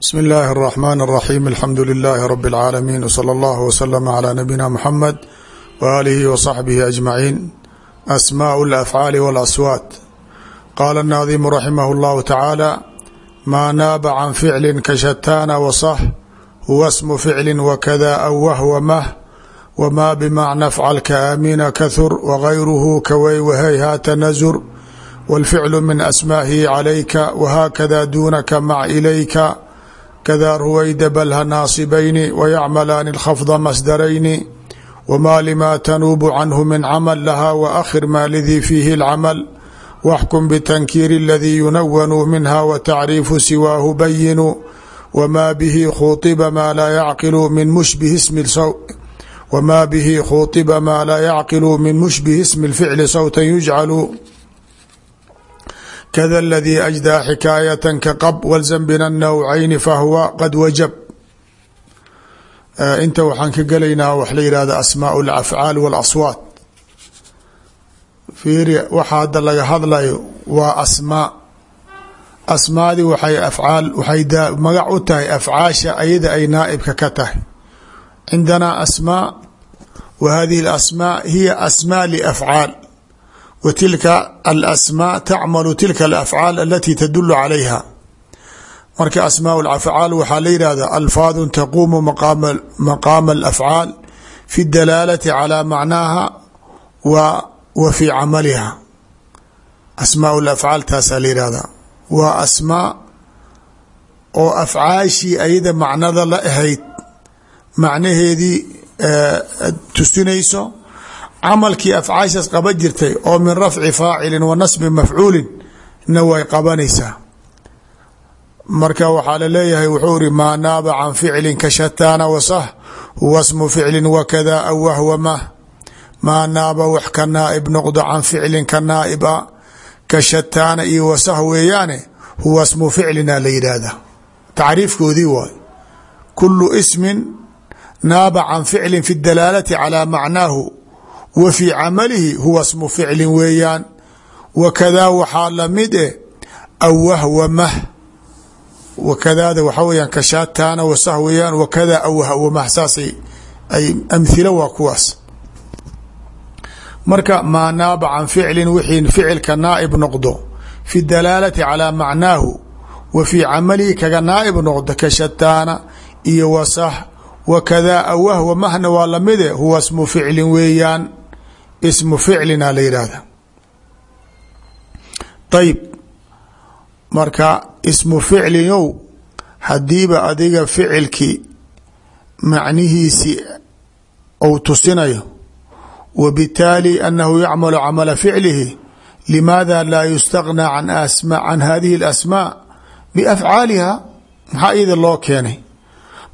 bsm اllahi الرحmn الرaxيm alxamdu لilaahi rb اlcaalamiin wslى اllah wslm عlى nabiyina mxamed waalihi wصaxbihi aجmaciin asmaaء اlafcaali wاlaswaat qaala الnaadimu raximah اllahu tacaala maa naaba can ficli kashataana wصx huwa smu ficli wakada aw wahwa mah wma bmacna fcal kaamina kahur wغayruhu kawey wahayhaata nazur wاlficlu min asmaa'ihi calayka whakada dunaka mac ilayka kada ruwayda balha naasibayni wayacmalaani اlkhafda masdarayni wma lima tanuubu canhu min camal laha waakhir ma lidii fiihi اlcamal waxkum btankiiri اladii yunawanu minha wtacriifu siwaahu bayinu wma bihi khuiba ma laa yacqilu min mushbihi smi wma bihi khuiba ma laa yacqilu min mushbihi smi اlficli sawta yujcalu kada اladii أjdaa xikaayat kaqab walzam bina الnawcayni fahuwa qad wajab inta waxaan ka gelaynaa wax la yihahda asmaaء اlafcaal wاlaswaat fiiri waxa hadda laga hadlayo waa asmaa asmaadii waxay afcaal waxay magac u tahay afcaasha ayada ay naaibka ka tahay cindanaa asmaa wa hadihi اlasmaa hiya asmaa lafcaal w tilka alasmaa tacmalu tilka alafcaal alati tadulu calayha marka asmaa afcaal waxaa la yihahda alfaadu taquumu maqaama alafcaal fi dalaalati calaa macnaaha wa fi camaliha asmaa lafcaal taasaa la yihahda waa asmaa oo afcaashii ayada macnada la ahayd macnaheedii tusinayso camalkii afcaashaas qaba jirtay oo min rafci faacilin wa nasbi mafcuulin na way qabanaysaa. Marka waxaa la leeyahay wuxuu iri maa naaba can ficlin ka shataana wasah huwa smu ficlin wakada aw wahwa mah maa naaba wax ka naaib noqdo can ficlin ka naaib a ka shataana iyo wasah weeyaane huwa smu ficlina la yidhaahda tacriifkoodii waay. Kulu ismin naaba can ficlin fi dalaalati calaa macnaahu wa fii camalihi huwa smu ficlin weeyaan wakadaa waxaa la mid eh aw wahwa mah wakadaada waxaa weyaan kashaataana wasah weeyaan wakadaa aw wahwa mah saasay ay amhilo waa kuwaas. Marka maa naaba can ficlin wixii ficilka naaib noqdo fi dalaalati calaa macnaahu wa fii camalihi kaga naaib noqdo kashataana iyo wasah wakadaa aw wahwa mahna waa lamide huwa smu ficlin weeyaan ismu ficlina la yidhaahda. Ayib marka ismu ficlinow haddiiba adiga ficilkii macnihiisii ou tusinayo wa bitaali anahu yacmalu camala ficlihi limaada laa yustaghnaa can hadihi اlasmaa biafcaaliha maxaa iyada loo keenay?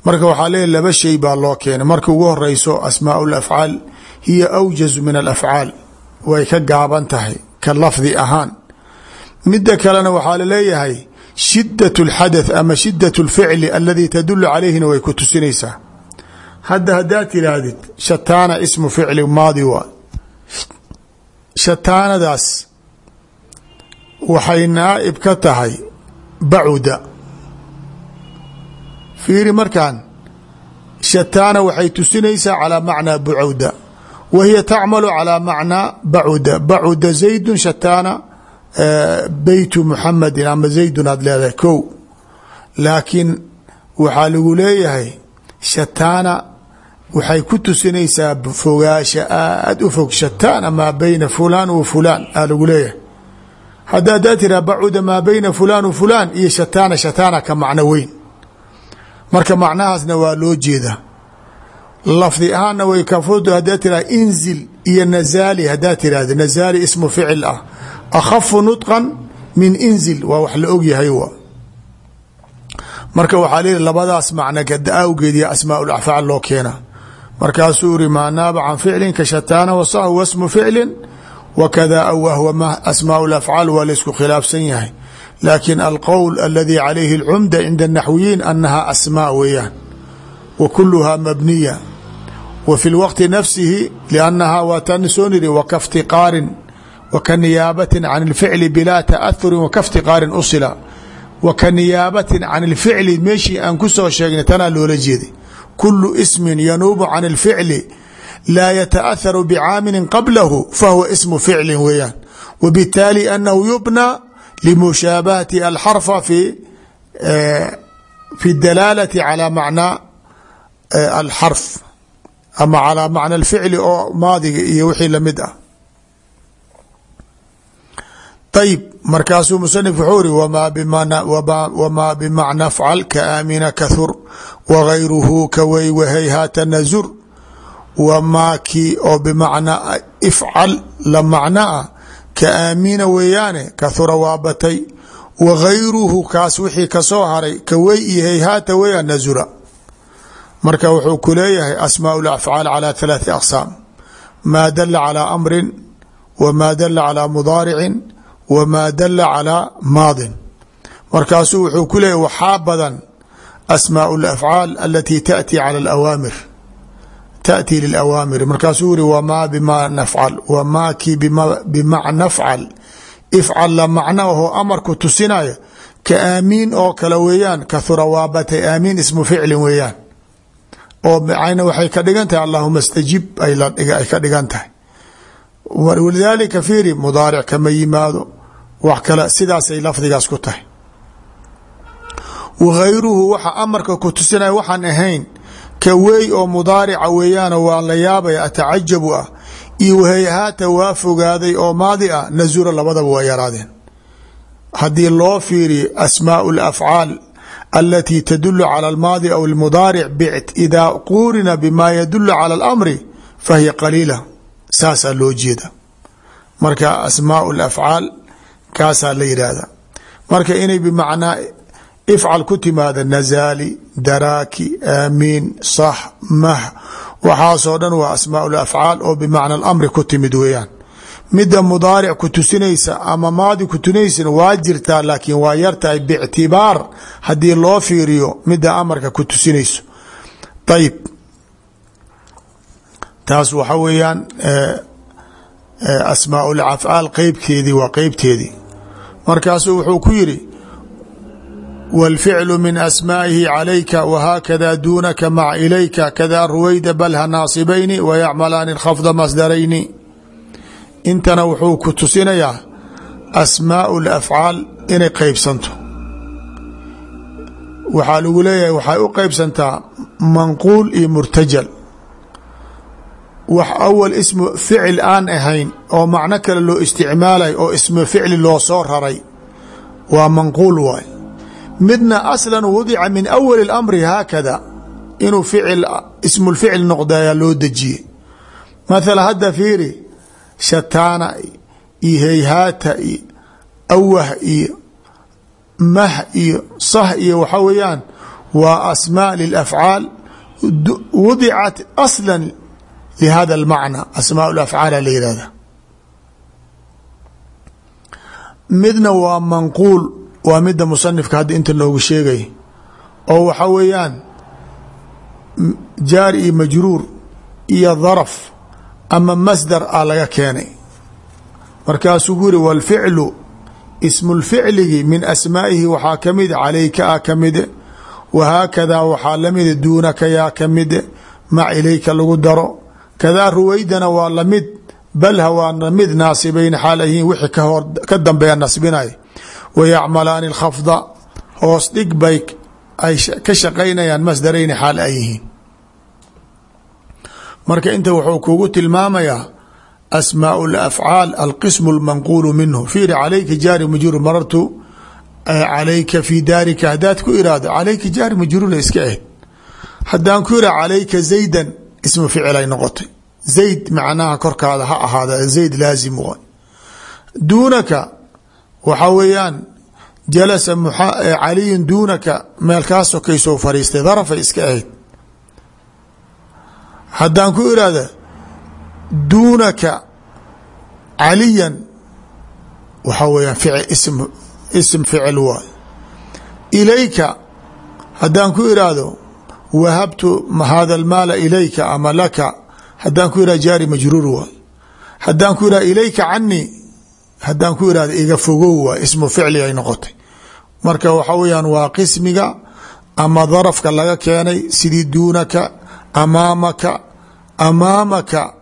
Marka waxaa leeya laba shay baa loo keenay. Marka ugu horeyso asmaa اlafcaal hiyo awjazu min alafcaal. Way ka gaaban tahay ka lafdi ahaan. Mida kalena waxaa la leeyahay shidat اlxadath ama shidat اlficli aladii tadulu calayhina way ku tusinaysaa. Hadda haddaad tidhaahdid shataana ismu ficli maadi waa. Shataanadaas waxay naaib ka tahay bacuda fiiri markan shataana waxay tusinaysaa calaa macnaa bucawda wa hiya tacmalu calaa macnaa bacuda bacuda zaydun shataana beytu muxamedin ama zaydun aad leedahay ko laakiin waxaa lagu leeyahay shataana waxay ku tusinaysaa fogaasha aad u fog shataana maa beyna fulaan wa fulaan aa lagu leeyahay hadda haddaa tiraa bacuda maa beyna fulaan wa fulaan iyo shataana shataana ka macno weyn marka macnahaasna waa loo jeedaa lafdi ahaana way kafood hadaa tira inzil iyo nazaali hadaa tirahda nazaali ismu ficil ah. Akhafu nudqan min inzil waa wax la ogyahay wa. Marka waxaa leeyihi labadaas macna awgeed iyo asmaa ulacfaal loo keena. Markaasuu iri maa naaba can ficlin kashataana wasahu wasmu ficlin wakada aw wahwa asmaa ulafcaal waa laysku khilaafsan yahay. Laakiin alqowl aladii calayhi اlcumda cinda اnaxwiyiin anaha asmaa weeyaan. Wa kuluha mabniya wa fi lwaqti nafsihi liannahaa waa taana soo niri wakaftiqaarin wa ka niyaabatin can ilficli bilaa ta'ahurin wa kaftiqaarin usila wa ka niyaabatin can ilficli meeshii aan ku soo sheegnay tanaa loola jeeday kulu ismin yanuubu can ilficli laa yataatharu bicaamilin qablahu fahuwa ismu ficlin weeyaan. Wbitaali anahu yubnى limushaabahati alxarfa fi eh, dalaalati calى macnaa eh, alxarf ama calى macna alficli oo maadiga iyo wixii la mid ah. Ayb markaasuu musanif wuxuu iri wmaa bimacna fcal kaamina kahur wagayruhu kawey wahayhaata nazur wamaa kii oo bimacnaa ifcal la macno ah ka aamina weeyaane kahura waa batay wagayruhu kaas wixii ka soo haray kawey iyo hayhaata nazura marka wuxuu ku leeyahay asmaء اafcaal calى ثalaaثi aqsaam maa dala calى amrin wmaa dala calى mudaaricin wmaa dala calى maadin markaasuu wuxuu ku leeyahy waxaa badan asmaaء اlafcaal alati taأti calى اawaamir taأti lilawaamir markaasuu yiri wmaa bima nafcal wamaa kii bimacna fcal ifcal la macno ahoo amarku tusinaya ka aamiin oo kale weeyaan kahura waa batay aamiin ismu ficlin weeyaan oo macna waxay ka dhigan tahay allahuma stajib ay ka dhigan tahay. Walidaalika fiiri mudaaric kama yimaado wax kale sidaasay lafdigaas ku tahay. Wagayruhu waxa amarka ku tusinaya waxaan ahayn ka weey oo mudaarica weeyaano waa la yaabaya atacajabu ah iyo wahayhaata waa fogaaday oo maadi ah nazura labadaba waa yaraadeen. Haddii loo fiiriyo asmaau alafcaal alati tadulu cala almaadi aw almudaaric idaa quurina bima yadulu cala alamri fahiya qaliila saasaa loo jeeda marka asmaau alafcaal kaasaa la yidhaahda marka inay bimacnaa ifcal ku timaada nazaali daraaki aamiin sax mah waxaasoo dhan waa asmaau lafcaal oo bimacna alamri ku timid weeyaan midda mudaaric ku tusinaysa ama maadi ku tusinaysa waa jirtaa laakiin waa yartahay bictibaar haddii loo fiiriyo midda amarka ku tusinayso. Ayib taas waxa weeyaan asmaau lafcaal qeybkeedii waa qeybteedii. Markaasuu wuxuu ku yiri wاlficlu min asmaa'ihi calayka whaakada duunaka maca ilayka kada ruwayda balha naasibayni wayacmalaani khafda masdarayni intana wuxuu ku tusinayaa asmaau lafcaal inay qeybsanto waxaa lagu leeyahay waxay u qeybsantaa manquul iyo murtajal. Wax awal ismu ficil aan ahayn oo macno kale loo isticmaalay oo ismu ficli loo soo raray waa manquul waay. Midna aslan wadica min awali اlamri haakada inuu ficil ismu lficil noqdayaa loo dejiyey. Mathala hadda fiiri shataana iyo hayhaata iyo awah iyo mah iyo sah iyo waxa weeyaan waa asmaa lilafcaal wadicat asla lihada اlmacna asmaa lafcaala la yihahda midna waa manquul waa mida musanifka hadda inta noogu sheegay oo waxa weeyaan jaar iyo majruur iyo daraf ama masdar a laga keenay. Markaasuu ku wاlficlu ismu lficligi min asmaa'ihi waxaa ka mid calayka a kamide wahaakadaa waxaa lamida duunaka yaa kamide mac ilayka lagu daro. Kadaa ruwaydana waa la mid balha waa la mid naasibayn xaal ayihiin wixii ka dambeeya nasbinay. Wayacmalaani khafda hoos dhig bay ay ka shaqaynayaan masdarayni xaal ay yihiin marka inta wuxuu kugu tilmaamayaa asmaau lafcaal alqismu lmanquulu minhu. Fiiri calayka jaari majruur marartu calayka fi daarika haddaad ku iraahdo calayka jaari majruura iska ahayd. Haddaan ku ira calayka zaydan ismu ficil ay noqotay. Zayd macnaha korkaada ha ahaada zayd laazim waay duunaka waxaa weeyaan jalasa caliyun duunaka meel kaa sokaysoo fariistay darafay iska ahayd haddaan ku irahda duunaka caliyan waxaa weyaan ism ficil waay ilayka haddaan ku iraahdo wahabtu hada almaala ilayka ama laka haddaan ku irahdo jaari majruur waay haddaan ku irahdo ilayka canii haddaan ku irahdo iga fogow waay ismu ficli ay noqotay. Marka waxa weyaan waa qismiga ama darafka laga keenay sidii duunaka amaamaka amaamaka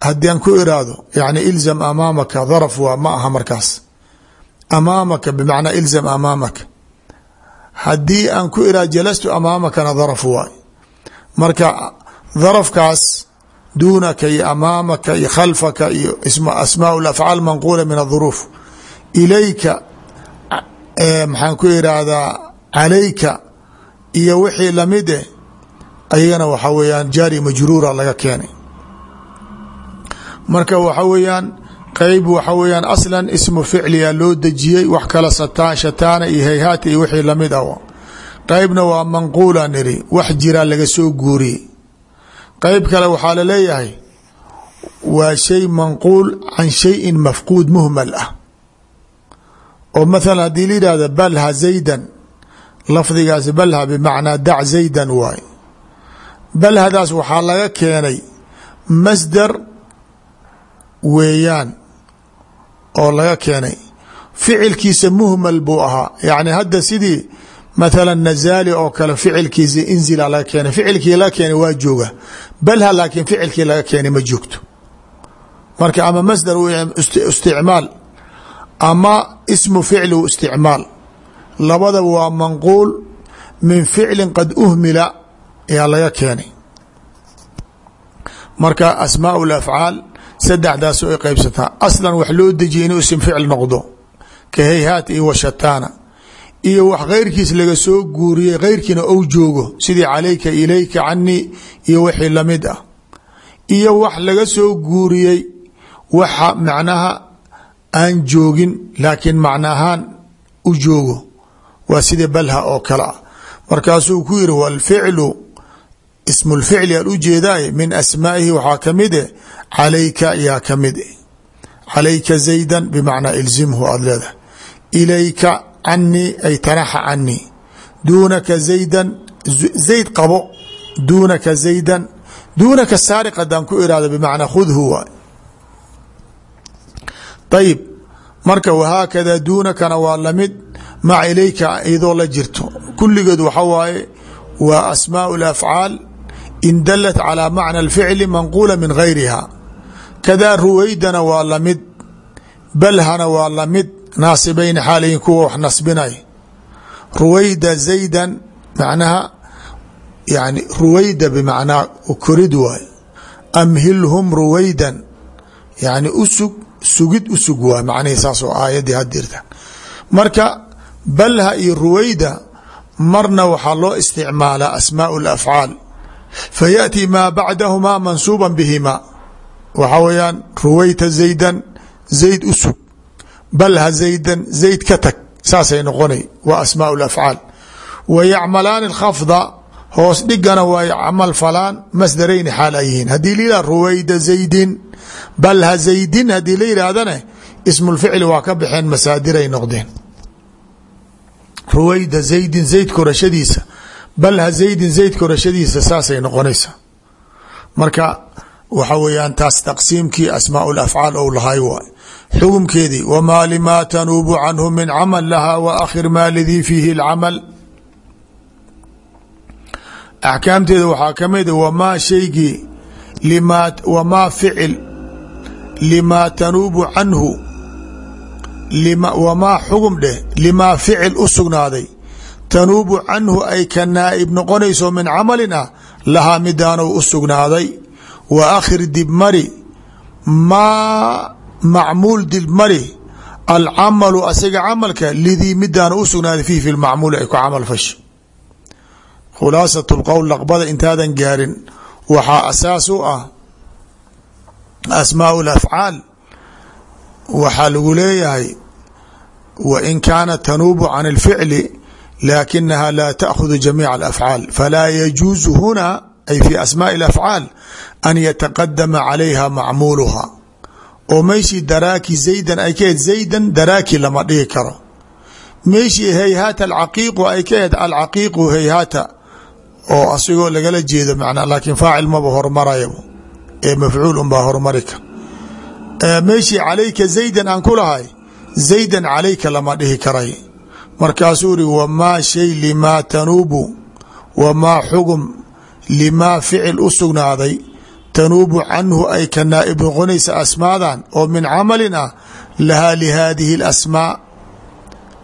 haddii aan ku iraahdo yani ilzam amaamaka daraf waa ma aha markaas. Amaamaka bimacnaa ilzam amaamaka. Haddii aan ku iraahdo jalastu amaamakana daraf waay marka darafkaas duunaka iyo amaamaka iyo khalfaka iyo asmaa afcaal manquula min aduruuf ilayka maxaan ku iraahdaa calayka iyo wixii la mid eh ayagana waxa weeyaan jaari majruura laga keenay. Marka waxa weeyaan qeyb waxa weeyaan aslan ismu ficliya loo dejiyey wax kala sataan shataana iyo hayhaata iyo wixii la mid ah qeybna waa manquula niri wax jiraa laga soo guuriyey. Qeyb kale waxaa la leeyahay waa shay manquul can shayin mafquud muhmal ah. Oo mathala haddii la yidhahda balha zaydan lafdigaas balha bimacnaa dac zaydan waay balhadaas waxaa laga keenay masdar weeyaan oo laga keenay. Ficilkiisa muhmal buu ahaa. Yacni hadda sidii mathala nazaali oo kale ficilkiisa inzila laga keenay. Ficilkii laga keenay waa jooga. Balha laakiin ficilkii laga keenay ma joogto. Marka ama masdar isticmaal ama ismu ficli isticmaal. Labadaba waa manquul min ficlin qad uhmila ayaa laga keenay. Marka asmaa afcaal saddexdaas ay qeybsataa aslan wax loo dejiya inuu isim ficil noqdo ka hayhaat iyo washataana iyo wax keyrkiis laga soo guuriyey keyrkiina ou joogo sidii calayka ilayka canii iyo wixii la mid ah. Iyo wax laga soo guuriyey waxa macnaha aan joogin laakiin macna ahaan u joogo. Waa sida balha oo kale. Ah markaasuu ku yiri wاlficlu ismu lficli aan ujeedaay min asmaa'ihi waxaa ka mid e calayka yaa ka mid e calayka zayda bimacnaa ilzimhu aada leedahay. Ilayka canii ay tanaxa canii duunaka zaydan zayd qabo. Duunaka zaydan duunaka saariq hadaan ku irahdo bimacnaa khudhu waay. Ayib marka wahaakada duunakana waa la mid maca ilayka iyadoo la jirto. Kulligeed waxa waaye waa asmaau اlafcaal in dalat calى macna اlficli manquula min gayriha kadaa ruwaydana waa lamid balhana waa lamid naasibayni xaalayin kuwa wax nasbinay ruwayda zaydan macnaha yani ruwayda bimacnaa korid waay amhilhum ruwaydan yani usug sugid usug waay macnihii saas oo aayadii hadirta marka balha iyo ruwayda marna waxaa loo isticmaalaa asmaau اlafcaal fayaأti maa bacdahumaa mansuuba bihima waxa weeyaan ruwayta zaydan zayd usug balha zaydan zayd ka tag saasay noqonay waa asmaau اlafcaal wa yacmalaani اkhafda hoos dhigana waa camal falaan masdarayni xaal ay yihiin haddii la yihah ruwayda zaydin balha zaydin haddii la yidhaahdane ismulficli waa ka baxeen masaadiray noqdeen ruwayda zaydin zayd korashadiisa balha zaydin zayd korashadiisa saasay noqonaysaa. Marka waxa weeyaan taas taqsiimkii asmaa lafcaal ou lahay waay. Xukumkeedii wamaa limaa tanuubu canhu min camal laha wa akhir maa lidii fiihi اlcamal axkaamteeda waxaa ka mid wamaa shaygii limaa wamaa ficil limaa tanuubu canhu wamaa xugum dheh limaa ficil u sugnaaday tanuubu canhu ay ka naa'ib noqonayso min camalin ah lahaa midaanu u sugnaaday. Wa akhir dibmari maa macmuul dibmari alcamalu asiga camalka lidii midaanu u sugnaaday fiih fi lmacmuuli ay ku camal fashi khulaasat lqowl laqbada intaadan gaarin waxaa asaas u ah asmaau lafcaal waxaa lagu leeyahay wa in kaanat tanuubu can اlficli laakinaha laa taأkhudu jamiiع اlafcaal falaa yajuuzu huna ay fi asmaaءi اlafcaal an yataqadama calayha macmuuluha oo meeshii daraaki zaydan ay ka ahed zaydan daraaki lama dhihi karo meeshii hayhaata alcaqiiqu ay ka ahed alcaqiiqu hayhaata oo asigoo lagala jeedo macnaa laakiin faacil maba hormarayabo ee mafcuul unbaa hormari kar meeshii calayka zaydan aan ku lahay zaydan calayka lama dhihi karay markaasuu iri wamaa shay limaa tanuubu wamaa xugum limaa ficil u sugnaaday. Tanuubu canhu ay ka naaib noqonaysa asmaadan oo min camalin ah lahaa lihaadihi اlasmaa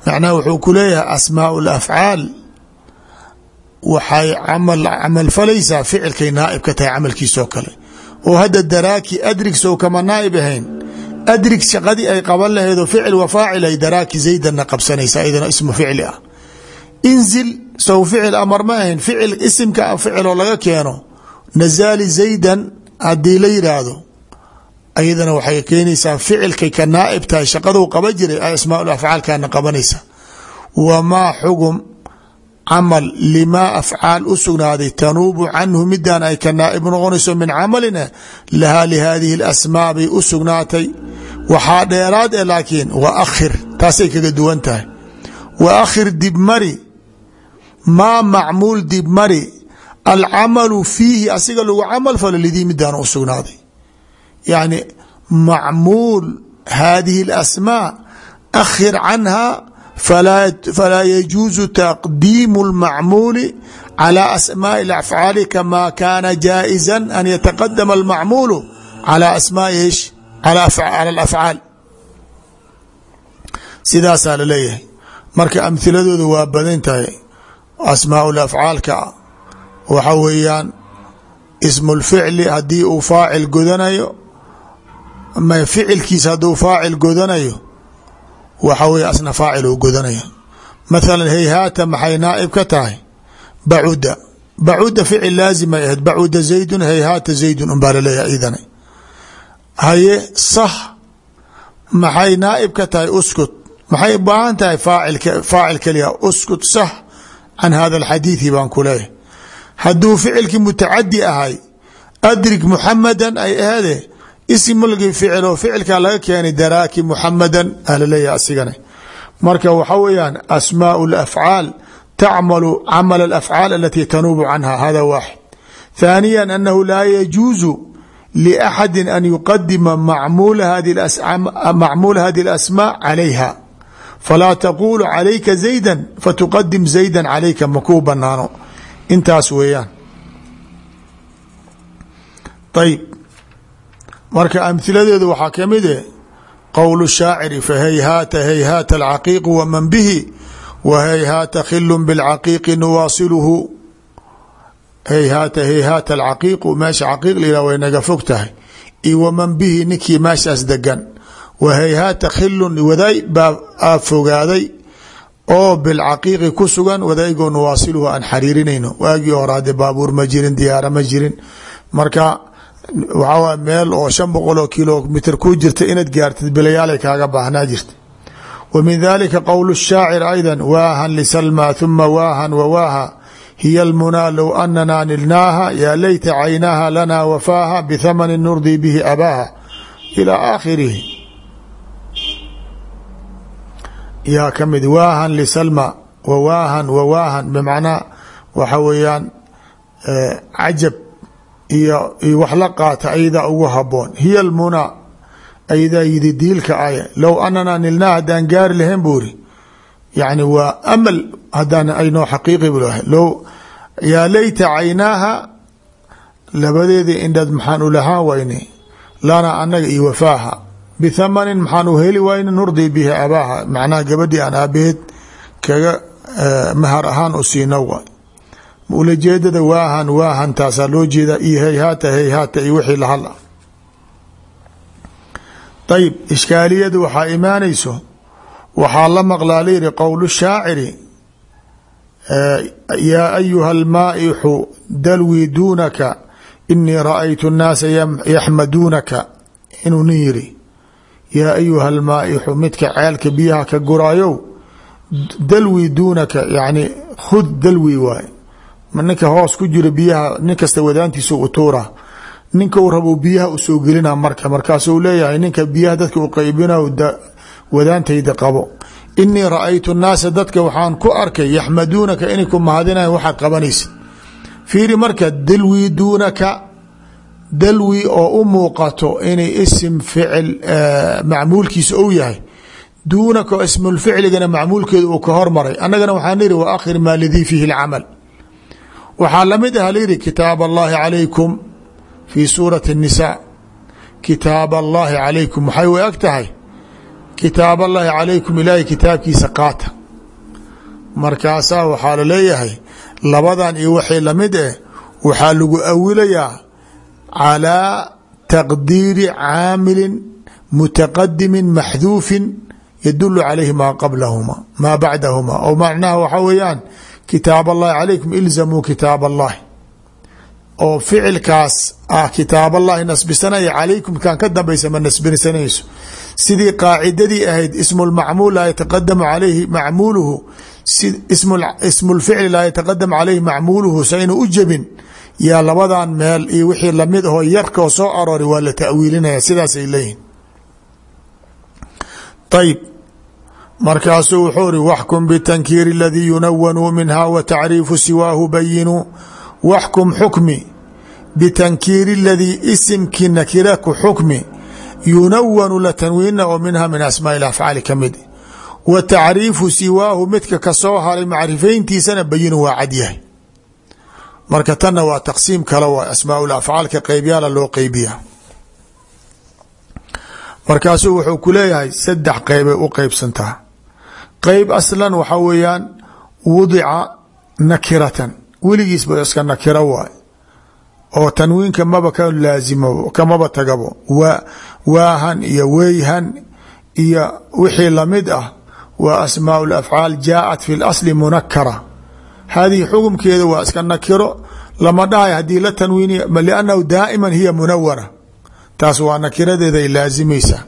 macnaha wuxuu ku leeyahay asmaau اlafcaal waxay camal falaysaa ficilkay naaib ka tahay camalkiisoo kale. Oo hadda daraaki adrig sow kama naaib ahayn adrig shaqadii ay qaban laheedoo ficil wa faacil ay daraaki zaydanna qabsanaysa iyadana ismu ficli ah. Inzil sow ficil amar ma ahayn ficil isimka ficiloo laga keeno nazaali zaydan haddii la yidhaahdo ayadana waxay keenaysaa ficilkay ka naaib tahay shaqaduu qaba jiray ay asmaa afcaalkana qabanaysa. Wamaa xugum camal limaa afcaal u sugnaaday tanuubu canhu midaan ay ka naaib noqonayso min camalina lahaa lihaadihi اlasmaa bay u sugnaatay. Waxaa dheeraad e laakiin wa akhir taasay kaga duwan tahay. Wa akhir dibmari maa macmuul dibmari alcamalu fiihi asiga lagu camal falo lidii midaan u sugnaaday. Yacni macmuul haadihi اlasmaa akhir canha falaa yajuusu taqdiimu اlmacmuuli calى asmaaءi اlafcaali kama kaana jaaئiza an yataqadama almacmuulu calى asmaai ish calى alafcaal sidaasaa laleeyahay marka amhiladooda waa badan tahay asmaa lafcaalka waxa weeyaan ismu lficli haddii uu faacil godanayo ma ficilkiisa hadduu faacil godanayo waxa weye asna faacil uu godanayo mathala hayhaata maxay naaib ka tahay? Bacuda bacuda ficil laazimay ahayd. Bacuda zaydun hayhaata zaydun unbaa idana haye sah maxay naaib ka tahay? Uskut. Maxay u baahan tahay faacil uskut sah can hada alxadiidi baan ku leeyahay. Hadduu ficilkii ahay adrig muxamadan ay ahade ismulgii ficilo ficilkaa laga keenay daraaki muxamadan alaleeya asigane. Marka waxa weyaan asmaau lafcaal tacmalu camal alafcaal alati tanuubu canha hada waaxid. Thaaniya anahu laa yajuusu liaxadi an yuqadima macmuula hadi alasmaa calayha. Falaa taquulu calayka zayda fatuqadim zayda calayka makuu banaano intaas weeyaan. Ayb marka amhiladeedu waxaa ka mid e qowl shaaciri fahayhaata hayhaata alcaqiiqu waman bihi wa hayhaata khilu bilcaqiiqi nuwaasiluhu. Hayhaata hayhaata alcaqiiqu meesha caqiiq la yihah way naga fog tahay. Iyo waman bihi ninkii meeshaas degan wa hayhaata khilun wadaay baa fogaaday oo bilcaqiiqi ku sugan wadaygoo nuwaasiluhu aan xariirinayno. Waagii hore hadde baabuur ma jirin diyaara ma jirin. Marka waxaa meel oo shan boqol oo kilomitr ku jirta inaad gaartid bilayaalay kaaga baahnaa jirta. Wa min dalika qowl shaacir ayda waahan lisalma huma waahan wawaaha hiya almunaa low anana nilnaaha yaa layta caynaaha lana wafaaha bithamanin nurdii bihi abaaha. Ilaa aakhirihi yaa ka mid waahan lisalma wawaahan wawaahan bimacnaa waxa weeyaan cajab iyo wax la qaata ayadaa ugu haboon hiya almunaa ayadaa yidi diilka ay low anana nilnaa haddaan gaari lahayn buu iri yani waa amal hadaan aynoo xaqiiqi bu lahay low yaa layta caynaaha labadeedii indhad maxaan u lahaan wayne. Lana anaga iyo wafaaha. Bithamanin maxaan u heli wayne nurdii bihi abaaha. Macnaha gabadhii aan aabaheed kaga mahar ahaan u siino waay ulajeedada waahan waahan taasaa loo jeedaa iyo hayhaata hayhaata iyo wixii lahal ah ayib ishkaaliyadu waxaa imaanayso waxaa la maqlaa layidhi qowl shaaciri yaa ayuha almaa'ixu dalwii duunaka inii ra'aytu nnaasa yaxmaduunaka inuu nin yiri yaa ayuha almaa'ixu midka ceelka biyaha ka guraayow dalwii duunaka yani khud dalwii waay ninka hoos ku jira biyaha nin kasta wadaantiisa u ninka u rabo biyaha u soo gelina marka markaasuu leeyahay ninka biyaha dadka u qaybina wadaantayda qabo. Inii ra'aytu dadka waxaan ku arkay yaxmaduunaka inay ku mahadinayan waxaad fiiri marka dalwii duunaka dalwi oo u inay isim ficil macmuulkiisa ou yahay. Duunaka ismulficligana macmuulkeeda uu ka hormaray. Annagana waxaan ihi wa akhir maa lidii fiihi lcamal waxaa lamid ah layidhi kitaab allahi calaykum fii suurati الnisaa kitaab allahi calaykum waxay u eg tahay kitaab allahi calaykum ilaahay kitaabkiisa qaata markaasaa waxaa laleeyahay labadan iyo waxay lamid eh waxaa lagu awilayaa calىa taqdiiri caamilin mutaqadimi maxduufin yadulu calayhi maa qablahuma maa bacdahuma oo macnaha waxaa weeyaan kitaab allahi calaykum ilzamuu kitaab allahi oo ficilkaas ah kitaab allahi nasbisanaya calaykum kan ka dambaysa ma nasbisanayso. Sidii qaacidadii ahayd ismu lmacmuul laa yataqadamu calayhi macmuuluhu. Ismu lficli laa yataqadamu calayhi macmuuluhu saynu u jebin. Yaa labadan meel iyo wixii la mid ahoo yarkoo soo aroori waa la ta'wiilinaya sidaasay leeyihiin ayb markaasuu wuxuu ri waxkum bitankiiri aladii yunawanuu minha wa tacriifu siwaahu bayinuu waxkum xukmi bitankiiri aladii isimkii nakira ku xukmi. Yunawanu la tanwiina oo minha min asmaai afcaali ka mid. Wa tacriifu siwaahu midka ka soo haray macrifayntiisana bayinu waa cadyahay marka tanna waa taqsiim kale waa asmaa afcaalka qeyb aslan waxaa weeyaan wudica nakiratan. Weligiisba iska nakiro waay oo tanwiinka maba ka laazimo kamaba tagabo. Wa waahan iyo weyhan iyo wixii la mid ah waa asmaa afcaal jaaءat fi اlasli munakara hadihi xukumkeeda waa iska nakiro lama dhahay haddii la tanwiiniya lannahu daa'ima hiya munawara taas waa nakiradeeday laazimaysaa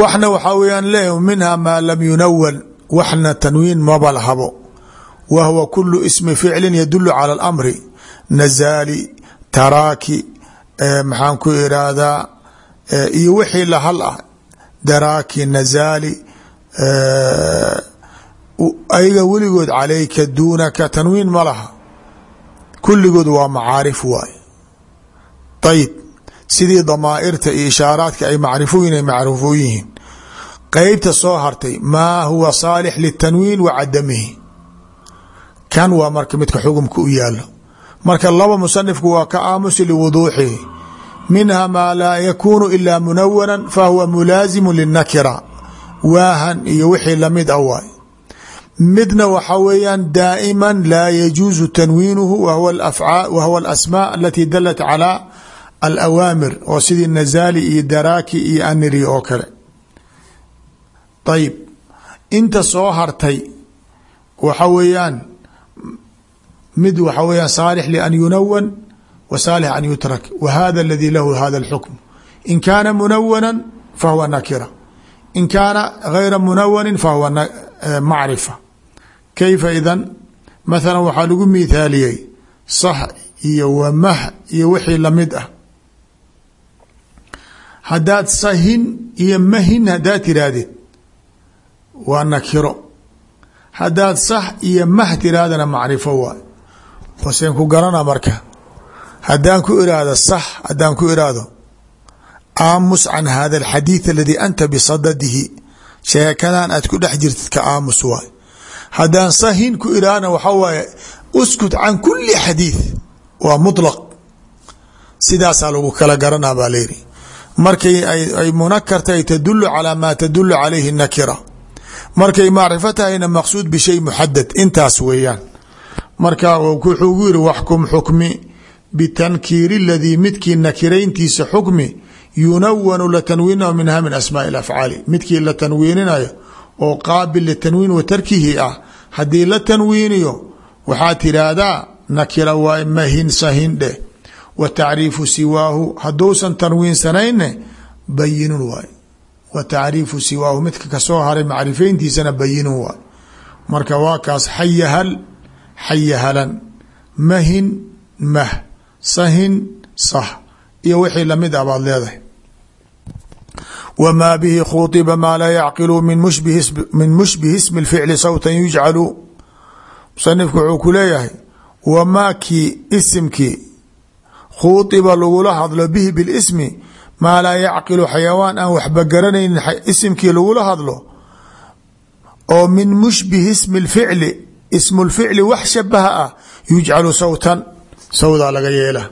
waxna waxaa weyaan leeyahy minha maa lam yunawan waxna tanwiin maba lahabo wa huwa kulu ismi ficli yadulu calى اlamri nazaali taraaki maxaan ku iraahdaa iyo wixii lahal ah daraaki nazaali ayaga weligood calayka duunaka tanwiin ma laha. Kulligood waa macaarif waay. Ayib sidii damaa'irta iyo ishaaraadka ay macrifooyin ay macruufo yihiin. Soo hartay maa huwa saalix litanwiin wa cadamihi. Kan waa marka midka xukumka u yaalo marka laba musanifku waa ka aamusi liwuduuxihi minha maa laa yakuunu ila munawanan fahuwa mulaazimu linakira waahan iyo wixii la mid a waay. Midna waxa weeyaan daa'ima laa yajuuzu tanwiinuhu wahuwa alasmaa alati dalat calى alawaamir oo sidii nazaali iyo daraaki iyo aniri oo kale. Ayib inta soo hartay waxa weeyaan mid waxa weeyaan saalix lian yunawan wa saalix an yutrak. Wa hada aladi lahu hada اlxukm in kaana munawana fahuwa nakira. In kaana gayra munawanin fahuwa macrifa. Kayfa idan mathala waxaa lagu miithaaliyey sax iyo wamah iyo wixii la mid ah haddaad sahin iyo mahin haddaad tiraahdid waa nakiro. Haddaad sax iyo mah tiraahdana macrifo waay. Waseen ku garana marka. Haddaan ku iraahdo sax haddaan ku iraahdo aamus can hada alxadiid aladii anta bisadadihi sheekadan aad ku dhex jirtid ka aamus waay. Haddaan sahin ku iraahna waxaa waaye uskut can kuli xadiid waa muطlaq sidaasaa lagu kala garanaa baa layidhi markay ay munakar tahay tadulu calaa maa tadulu calayhi nakira. Markay macrifo tahayna maqsuud bishay muxadad intaas weeyaan. Marka wuxuu gu yiri waxkum xukmi bitankiiri ladii midkii nakirayntiisa xukmi yunawanu la tanwiinahu minha min asmaai afcaali midkii la tanwiininayo oo qaabil litanwiin wa tarkihi ah haddii la tanwiiniyo waxaa tiraahdaa nakira waa mahin sahin dheh wa tacriifu siwaahu hadduusan tanwiinsanayne bayinun waay. Wa tacriifu siwaahu midka ka soo haray macrifayntiisana bayinun waay. Marka waa kaas xayahal xayahalan mahin mah. Sahin sah. Iyo wixii la mid ah baad leedahay. Wmaa bihi khuطiba maa laa yacqilu min mushbihi ismi اlficli sawtan yujcalu. Musanifku wuxuu ku leeyahay wamaa kii isimkii khuuطiba lagula hadlo bihi biاlismi maa laa yacqilu xayawaan aan waxba garanaynin isimkii lagula hadlo oo min mushbihi ismi lficli ismu lficli wax shabaha ah yujcalu sawtan sawdaa laga yeela.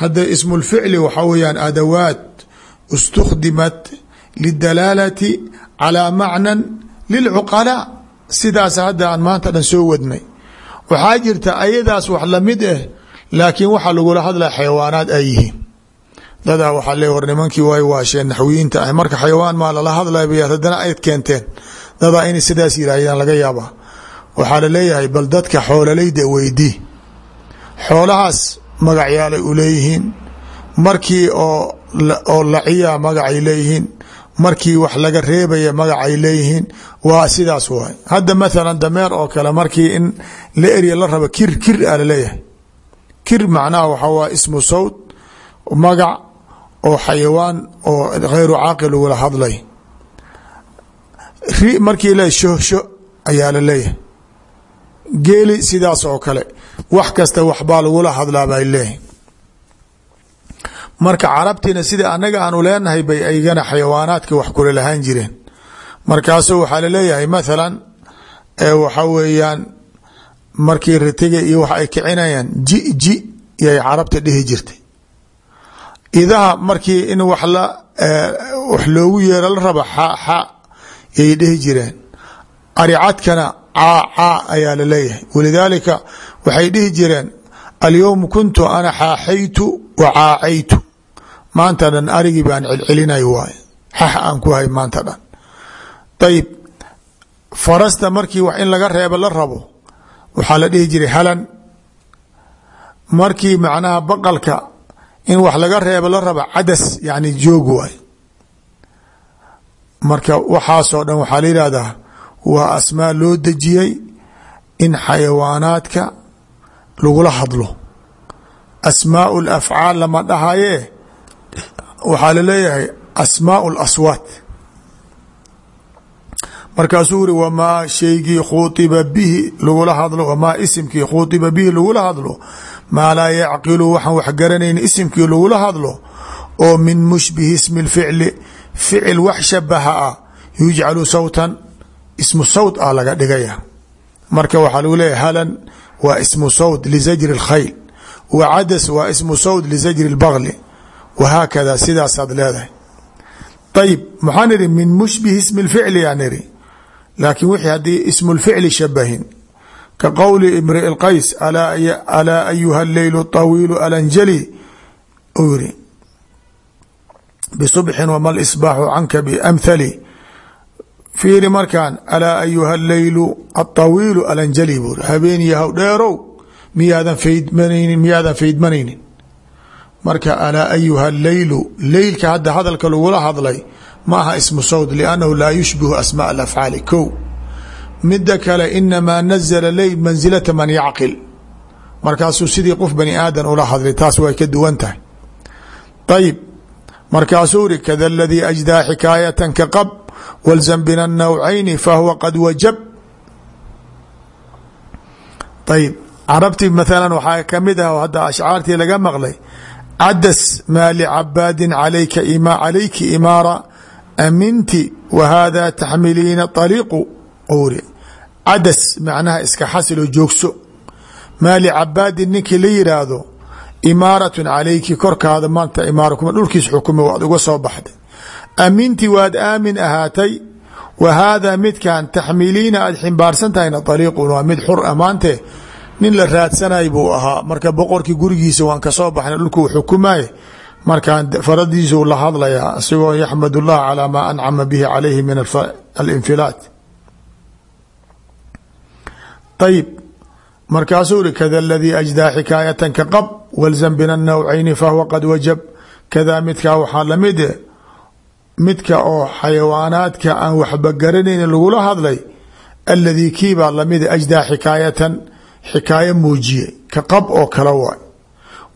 Hadda ismu lficli waxaa weyaan adawaat istukhdimat lidalaalati calaa macnan lilcuqalaa sidaas hadda aan maanta dhan soo wadnay. Waxaa jirta ayadaas wax la mid ah laakiin waxaa lagula hadlaya xayawaanaad ay yihiin. Dadaa waxaa le war nimankii way waasheen naxwiyiinta ah. Marka xayawaan maa lala hadlaya haddana ayd keenteen dadaa inay sidaas yiraahdaan laga yaabaa. Waxaa la leeyahay bal dadka xoolalayda weydii xoolahaas magacyaalay u leeyihiin. Markii oo oo laciya magacay leeyihiin. Markii wax laga reebaya magacay leeyihiin. Waa sidaas waay. Hadda mathalan dameer oo kale markii in la erya la rabo kir kir a la leeyahay kir macnaha waxaa waa ismu sawd magac oo xayawaan oo hayru caaqil lagula hadlay. Ri markii le shohsho ayaa la leeyahay. Geeli sidaas oo kale wax kasta waxbaa lagula hadlaa bay leeyahay marka carabtiina sida anaga aanu leenahay bay aygana xayawaanaadka wax kula lahaan jireen. Markaasu waxaa la leeyahay mathalan waxa weeyaan markii ritiga iyo wax ay kicinayaan ji ji yay carabta dhihi jirtay. Idaha markii in wax la wax loogu yeero la rabo xa xa yay dhihi jireen. Aricadkana caa caa ayaa la leeyahay walidaalika waxay dhihi jireen alyowm kuntu ana xaaxaytu wa caacaytu. Maanta dhan arigii baan celcelinay waay xax aan ku hay maanta dhan. Ayib farasta markii wax in laga reebo la rabo waxaa la dhihi jiray halan markii macnaha baqalka in wax laga reebo la rabo cadas yani joog waay marka waxaasoo dhan waxaa la yihahdaa waa asmaa loo dejiyey in xayawaanaadka lagula hadlo. Asmaau lafcaal lama dhahaye waxaa la leeyahay asmaau laswaat markaasuu wuri wamaa shaygii khuuiba bihi lagula hadlo wamaa isimkii khuuiba bihi lagula hadlo. Maa laa yacqilu waxaan waxgaranayn isimkii lagula hadlo. Oo min mushbihi ismi lficli ficil wax shabaha ah sawtan ismu sawt ah laga dhigaya. Marka waxaa lagu leeyahy halan waa ismu sawd lizajri اlkhayl wa cadas waa ismu sawd lizajri اlbagli wahaakada sidaasaad leedahay. Ayib maxaan idhi min mushbihi ismi lficli aan idhi laakiin wixii haddii ismu lficli shabahin ka qowli imri qays alaa ayuha leylu طawiilu alanjali? uu yiri bisubxin wama lisbaaxu canka biamhali fiiri markaan alaa ayuha leylu aطawiilu alanjali? buur habeen yahow dheerow miyaadan faydmanaynin miyaadan faydmanaynin marka alaa ayuha leylu leylka hadda hadalka lagula hadlay ma aha ismu sawd liannahu laa yushbihu asmaa alafcaali ko mida kale inamaa nazla leyl mansilata man yacqil. Markaasuu sidii qof bani aadan ula hadlay taas way ka duwan tahay. Ayib markaasuu iri kada ladii ajdaa xikaayatan ka qab walzam bina nawcayni fahuwa qad wajab. Ayib carabtii maalan waxaa ka mid ah hadda ashcaartii laga maqlay cadas maa licabaadin alayka calayki imaara aminti wa hada taxmiliina aliiqu uri cadas macnaha iska xasilo joogso. Maa licabaadin ninkii la yiraahdo imaaratun calayki korkaada maanta imaara kuma dhulkiis xukume waad uga soo baxday. Aminti waad aamin ahaatay wa haadaa midkan taxmiliina aad ximbaarsan tahayna aliiqun waa mid xur amaante nin la raadsanay buu ahaa marka boqorkii gurigiisa waan ka soo baxnay dhulkuu xukumaye markaan faradiisu la hadlayaa isagoo yaxmad ullah calaa maa ancama bihi calayhi min alinfilaat. Ayib markaasuu iri kada aladii ajdaa xikaayatan ka qab walzam bina nawcayni fahuwa qad wajab. Kadaa midkaa waxaa la mid e midka oo xayawaanaadka aan waxba garanayni lagula hadlay aladii kiibaa la mid ajdaa xikaayatan xikaayo muujiyey ka qab oo kala waay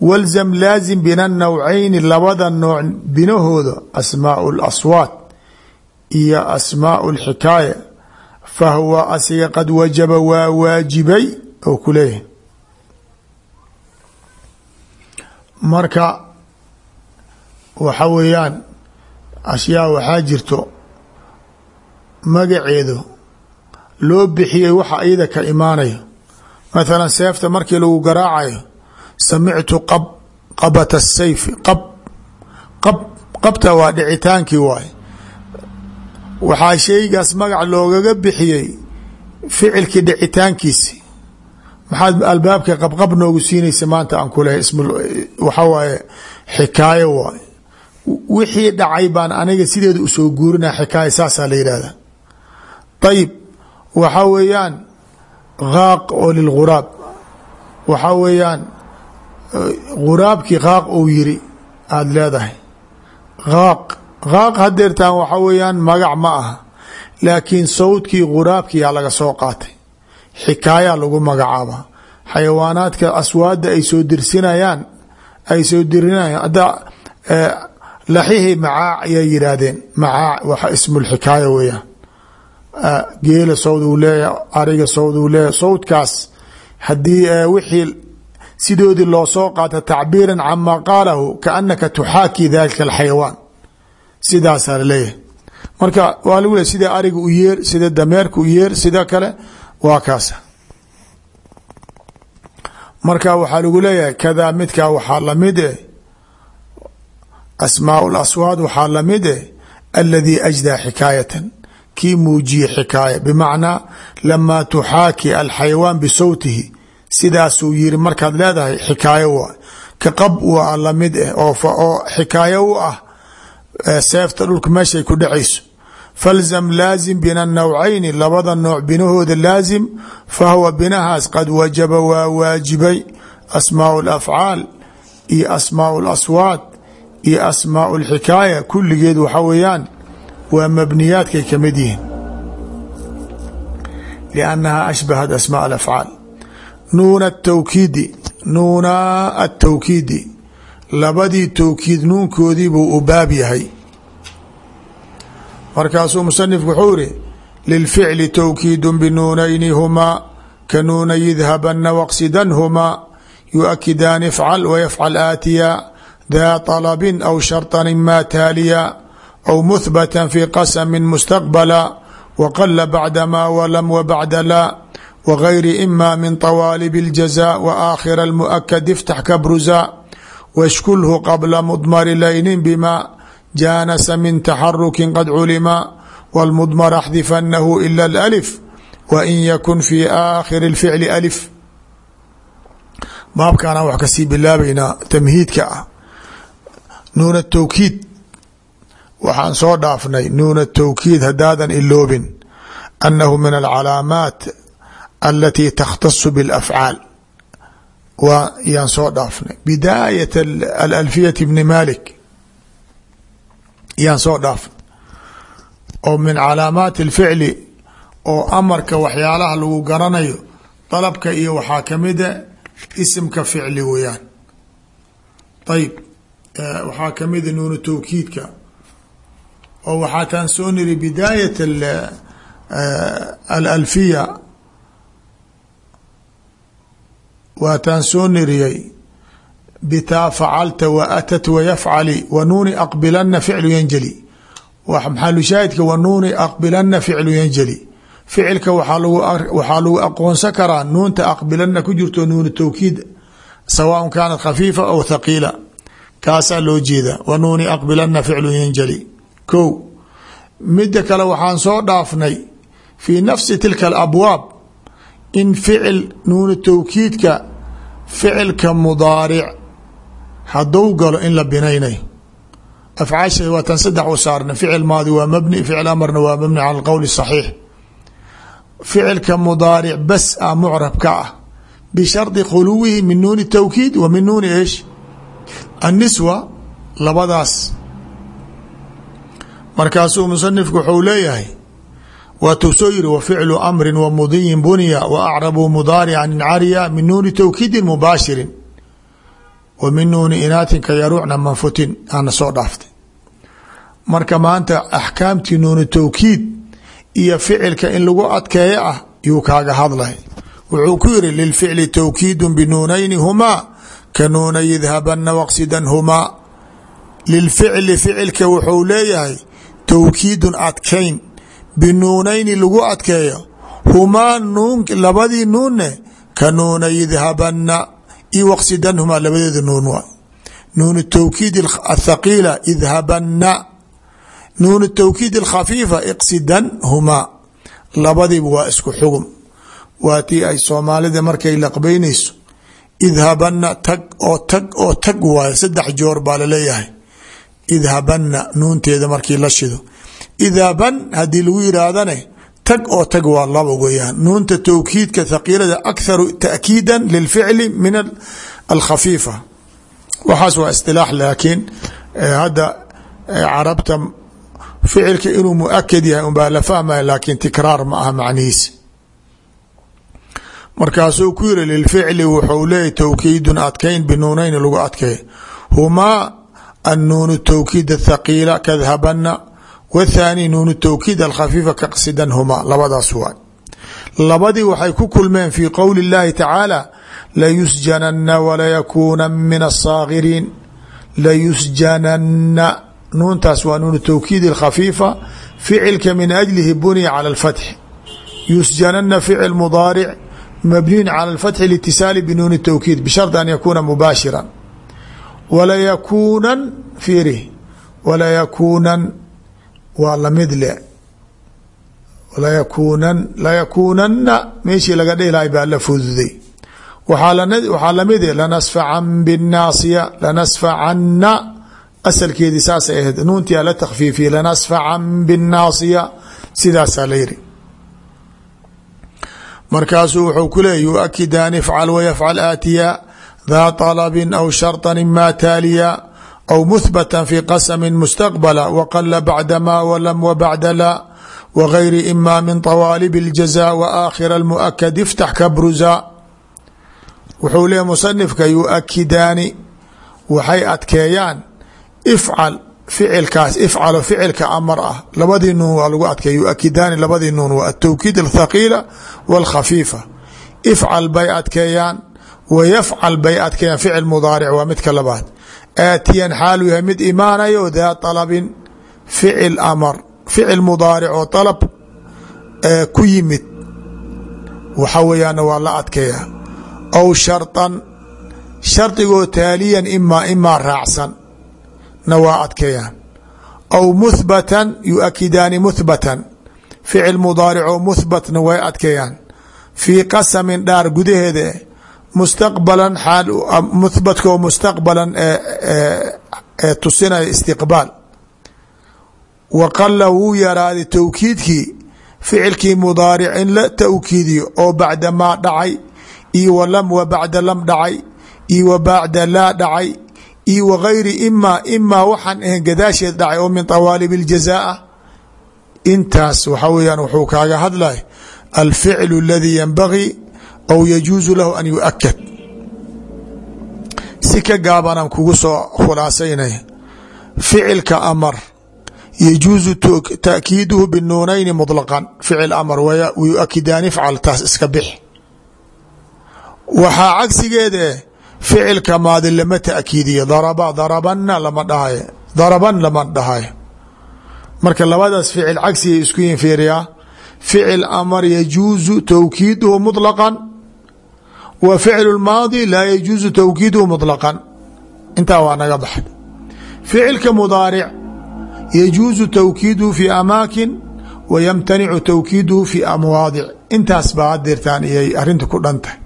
walzam laazim bina nawcayni labada nooc binahooda asmaau laswaat iyo asmaau lxikaaya fahuwa asiga qad wajaba waa waajibay oo ku leeyahay marka waxa weeyaan ashyaa waxaa jirto magaceedu loo bixiyey waxa iyada ka imaanayo mathalan seefta markii lagu garaacayo samictu qab qabata sayfi qab qab qabta waa dhicitaankii waaye. Waxaa shaygaas magac loogaga bixiyey ficilkii dhicitaankiisi. Maxaad albaabka qabqab noogu siinaysa maanta aan kulehay ism waxa waaye xikaayo waaye. Wixii dhacay baan aniga sideeda u soo guurinaa xikaaya saasaa la yidhahda ayib waxa weeyaan qaaq oo lilghuraab. Waxa weeyaan ghuraabkii qaaq uu yiri aada leedahay. Qaaq qaaq hadeertaan waxa weeyaan magac ma aha laakiin sawdkii ghuraabkiyaa laga soo qaatay. Xikaayaa lagu magacaabaa. Xayawaanaadka aswaadda ay soo dirsinayaan ay soo dirinayaan hadda laxihii macaac ayay yidhaahdeen. Macaac waxa ismulxikaaya weeyaan. Geela sawd uu leeyahay ariga sawd uu leeyahay. Sawdkaas haddii wixii sidoodii loo soo qaata tacbiiran cama qaalahu kaanaka tuxaaki dalika alxayawaan. Sidaasaa la leeyahay marka waa lagu leey sida ariga u yeer sida dameerka u yeer sida kale waa kaasa. Marka waxaa lagu leeyahay kadaa midkaa waxaa la mid eh asmaa laswaad waxaa la mid eh aladii ajdaa xikaayatan. Kii muujiye xikaaya bimacnaa lamaa tuxaaki alxayawaan bisawtihi sidaasuu yiri markaad leedahay xikaayo waa ka qab waa la mid eh oo xikaayo u ah seefta dhulka meeshay ku dhacayso. Falzam laazim bina nawcayni labada nooc binahooda laazim fahuwa binahaas qad wajaba waa waajibay. Asmaau lafcaal iyo asmaau laswaad iyo asmaau lxikaaya kulligeed waxa weeyaan waa mabniyaadkay ka mid yihiin. Liannaha ashbahat asmaa alafcaal nuuna atawkiidi nuuna atawkiidi labadii towkiid nuunkoodii buu u baab yahay. Markaasuu musanifku wuxuu iri lilficli towkiidu binuunayni humaa ka nuunay idhabana waqsidanhumaa yuakidaani ifcal wayafcal aatiya daa طalabin aw sharطan ma taaliya aw muhbata fi qasmi mustaqbala waqala bacda ma walam wabacda la wgayri ima min طawaalib اljaza waakhira اlmuakad iftax kabruza washkulhu qabla mudmari laynin bima jaanasa min taxaruki qad culima wاlmudmar axdifanahu ila اlأlif wain yakun fi aakhiri اlficli alif baabkaana wax kasii bilaabaynaa tamhiidka ah nuuna towkiid waxaan soo dhaafnay nuuna towkiid hadaadan iloobin annahu min alcalaamaat alati takhtasu biاlafcaal waa yaan soo dhaafnay bidaayat alalfiyati bni malik yaan soo dhaafnay oo min calaamaati اlficli oo amarka waxyaalaha lagu garanayo dalabka iyo waxaa kamida isimka ficli weeyaan ayb waxaa kamida nuunu towkiidka oo waxaa taan soo niri bidaayat alalfiya waataan soo niriyey bitaa facalta wa atat wayafcali wa nuuni aqbilana ficlu yanjali. Maxalu shaahidka wa nuuni aqbilana ficlu yanjali. Ficilka waxaa lagu aqoonsan karaa nuunta aqbilana ku jirto nuunu towkiid sawaء kaanat khafiifa aw thaqiila. Kaasaa loo jeeda wa nuuni aqbilana ficlu yanjali. Ko mida kale waxaan soo dhaafnay fii nafsi tilka alabwaab in ficil nuunu towkiidka ficilka mudaaric hadduu galo in la binaynayo afcaasha waa tan saddex u saarna. Ficil maadi waa mabni ficil amarna waa mabni cala alqowl saxiix. Ficilka mudaaric bas a mucrab ka ah. Bishardi khuluwihi min nuuni towkiid wa min nuuni eesh anniswa labadaas. Markaasuu musanifku wuxuu leeyahay waatuu soo yiri wa ficlu amri wa mudiyin buniya wa acrabu mudaarican cariya min nuuni towkiidin mubaashirin wa min nuuni inaatin ka yaruucna manfutin aana soo dhaaftay. Marka maanta axkaamtii nuuni towkiid iyo ficilka in lagu adkeeyo ah yuu kaaga hadlay. Wuxuu ku yiri lilficli towkiidu binuunayni humaa ka nuunay idhabana waqsidan humaa lilficli ficilka wuxuu leeyahay towkiidun adkayn binuunayni lagu adkeeyo. Humaa nuun labadii nuunne ka nuuna idhabanna io waqsidanhumaa labadeeda nuun waa. Nuun towkiid athaqiila idhabanna. Nuun towkiid alkhafiifa iqsidanhumaa labadiiba waa isku xugum. Waa tii ay soomaalida markay laqbaynayso. Idhabanna tag oo tag oo tag waayo saddex joor baa la leeyahay idhabanna nuunteeda markii la shido idhaban haddii lagu yiraahdane tag oo tag waa laba weyaan nuunta towkiidka thaqiilada akharu taakiida lilficli min alkhafiifa. Waxaas waa istilaax laakiin hadda carabta ficilka inuu muakad yahay unbaa la fahmaya laakiin tikraar ma aha macnihiisi markaasuu ku yiri lilficli wuxuu leeyahy towkiidun adkayn binuunayn lagu adkeeya humaa annuun towkiid athaqiila kadhabana wthaani nuun towkiid alkhafiifa kaqsidanhumaa labadaas waa labadii waxay ku kulmeen fii qowli اllahi tacaala layusjanana walayakuuna min asaagiriin layusjanana nuuntaas waa nuun towkiid اkhafiifa ficilka min ajlihi buniya calى اlfatxi yusjanana ficil mudaaric mabniyun calى اlfatxi litisaali binuuni towkiid bishardi an yakuuna mubaashira walayakuunan fiiri walayakuunan waa la mid le layakuunan layakuunana meeshii laga dhihi lahay baa la fududay. Waxaa la mid lanasfacan binaasiya lanasfacanna asalkeedii saasay ahayd. Nuuntia la takfiifiye lanasfacan binaasiya sidaasaa la yiri markaasuu wuxuu ku leeyay yuakidaan ifcal wayafcal aatiya daa طalbin aw sharطan ma taaliya aw muhbata fi qasmi mustaqbala waqala bacda ma wlam wbacda la wgayri ima min طawaalib اljaza waakhir اlmuakad iftax kabruza wuxuu leeya musanifka yuakidaani waxay adkeeyaan ifcal ficilkaas ifcalo ficilka amar ah labadii nuun waa lagu adkeeya yuakidaani labadii nuun waa atowkiid اthaqiila wاlkhafiifa ifcal bay adkeeyaan wayafcal bay adkeeyaan ficil mudaaric waa midka labaad aatiyan xaalu yahay mid imaanayo daa طalabin ficil amar ficil mudaaric oo طalab ku yimid waxa weeyaan waa la adkeeya aw sharطan shardigoo taaliyan imaa imaa raacsan na waa adkeeyaan aw muhbatan yuakidaani muhbatan ficil mudaaricoo muhbatna way adkeeyaan fii qasamin dhaar gudaheeda mustaqbalan xaal muhbatkoo mustaqbalan ee tusinaya istiqbaal. Wa qala wuu yaraaday towkiidkii ficilkii mudaaric in la tawkiidiyo oo bacda maa dhacay io wa lam wa bacda lam dhacay io wa bacda laa dhacay io wa gayri imaa imaa waxaan ahayn gadaasheed dhacay oo min tawaalib iljaza ah intaas waxa weyaan wuxuu kaaga hadlay alficlu aladii yanbagii aw yajuusu lahu an yuakad si ka gaabanaan kugu soo khulaasaynaya ficilka amar yajuusu taakiiduhu binuunayni muطlaqan ficil amar wayuakidaan ifcal taas iska bix. waxaa cagsigeeda eh ficilka maadi lama taakiidiyo daraba darabana lama dhahayo daraban lama dhahayo marka labadaas ficil cagsigay isku yihiin fiiriyaa ficil amar yajuusu towkiiduhu muطlaqan wa ficlu maadi laa yajuusu towkiiduhu muطlaqan intaa waa naga baxay. Ficilka mudaaric yajuusu towkiiduhu fi amaakin wa yamtanicu towkiiduhu fi amwaadic. Intaas baa hadeertaan iyay arinta ku dhan tahay.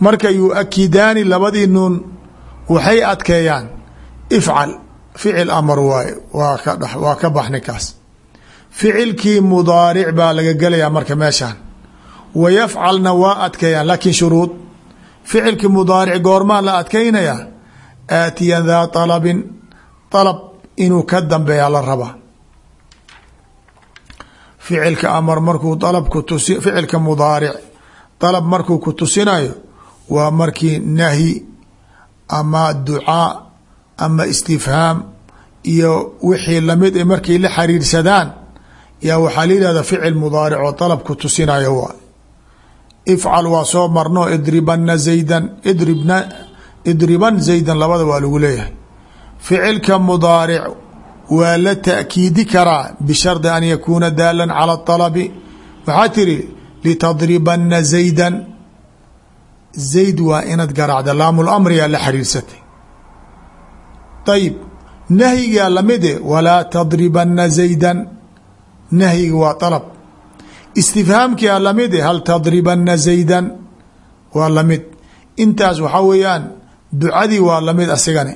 Marka yuakidaani labadii nuun waxay adkeeyaan. Ifcal ficil amar waaye waa ka bax ninkaas. Ficilkii mudaaric baa laga gelayaa marka meeshaan. Wa waa adkeeyaan laakiin shuruud ficilkii mudaaric goormaa la adkeynayaa aatiyan daa alabin alab inuu ka dambeeya la rabaa ficilka amar markuu alabku tusi ficilka mudaaric dalab markuu ku tusinayo waa markii nahyi ama ducaa ama istifhaam iyo wixii la mid markay la xariirsadaan yaa waxaa la yihahda ficil mudaaric oo dalab ku tusinayo waa ifcal waa soo marno idribana zaydan idribna idriban zaydan labada waa lagu leeyahay. Ficilka mudaaric waa la ta'kiidi karaa bishardi an yakuuna daalan cala اطalabi waxaa tiri litadribana zaydan. Zayd waa inaad garaacda laamlamriyaa la xiriirsatay. Ayib nahyigaa lamide walaa tadribana zaydan. Nahyiga waa alab istifhaamkia lamide hal tadribana zaydan waa lamid intaas waxaa weeyaan ducadii waa lamid asigane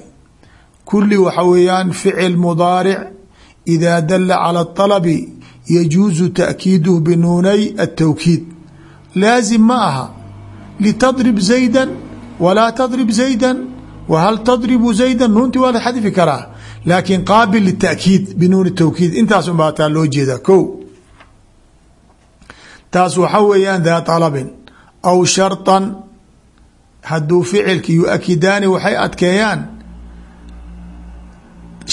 kuli waxa weeyaan ficil mudaaric idaa dala calى اطalabi yajuuzu ta'kiiduhu binuunay الtawkiid laazim ma aha litadrib zayda walaa tadrib zayda whal tadribu zayda nuunti waa la xadfi karaa laakin qaabil lita'kiid binuuni tawkiid intaas unbaa taa loo jeeda ko taas waxa weeyaan daa طalabin aw sharطan hadduu ficilka yu-akidaani waxay adkeeyaan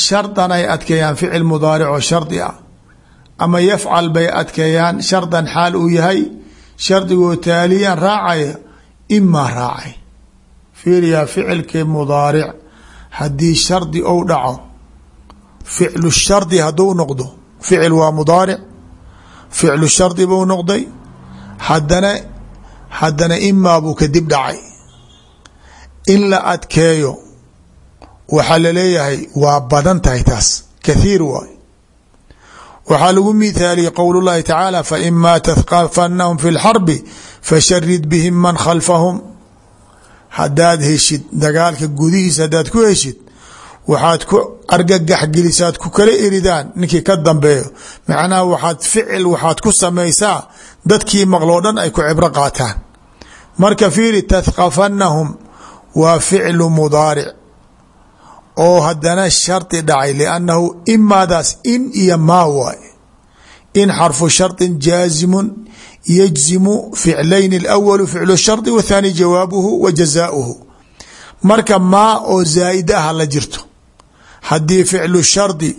shardan ay adkeeyaan ficil mudaaric oo shardi ah ama yafcal bay adkeeyaan shardan xaal uu yahay shardigoo taaliyan raacaya imaa raacay. Fiiriyaa ficilkii mudaaric haddii shardi ou dhaco ficlu shardi hadduu noqdo ficil waa mudaaric ficlu shardi buu noqday. Haddana haddana imaa buu kadib dhacay. In la adkeeyo waxaa la leeyahay waa badan tahay taas. Kathiir waay. Waxaa lagu mithaaliyey qowl اllahi tacaala faima tahqafanahum fi اlxarbi fasharid bihim man khalfahum. Haddaad heshid dagaalka gudihiisa haddaad ku heshid waxaad ku argagax gelisaad ku kala eridaan ninkii ka dambeeyo. Macnaha waxaad ficil waxaad ku samaysaa dadkii maqloo dhan ay ku cibro qaataan. Marka fiiri tahqafanahum waa ficlu mudaaric oo haddana shardi dhacay liannahu imaadaas in iyo maa waay. In xarfu shardin jaazimun yajzimu ficlayn اlawalu ficlu shardi wathani jawaabuhu wa jazaauhu. Marka maa oo zaa'id aha la jirto haddii ficlu shardi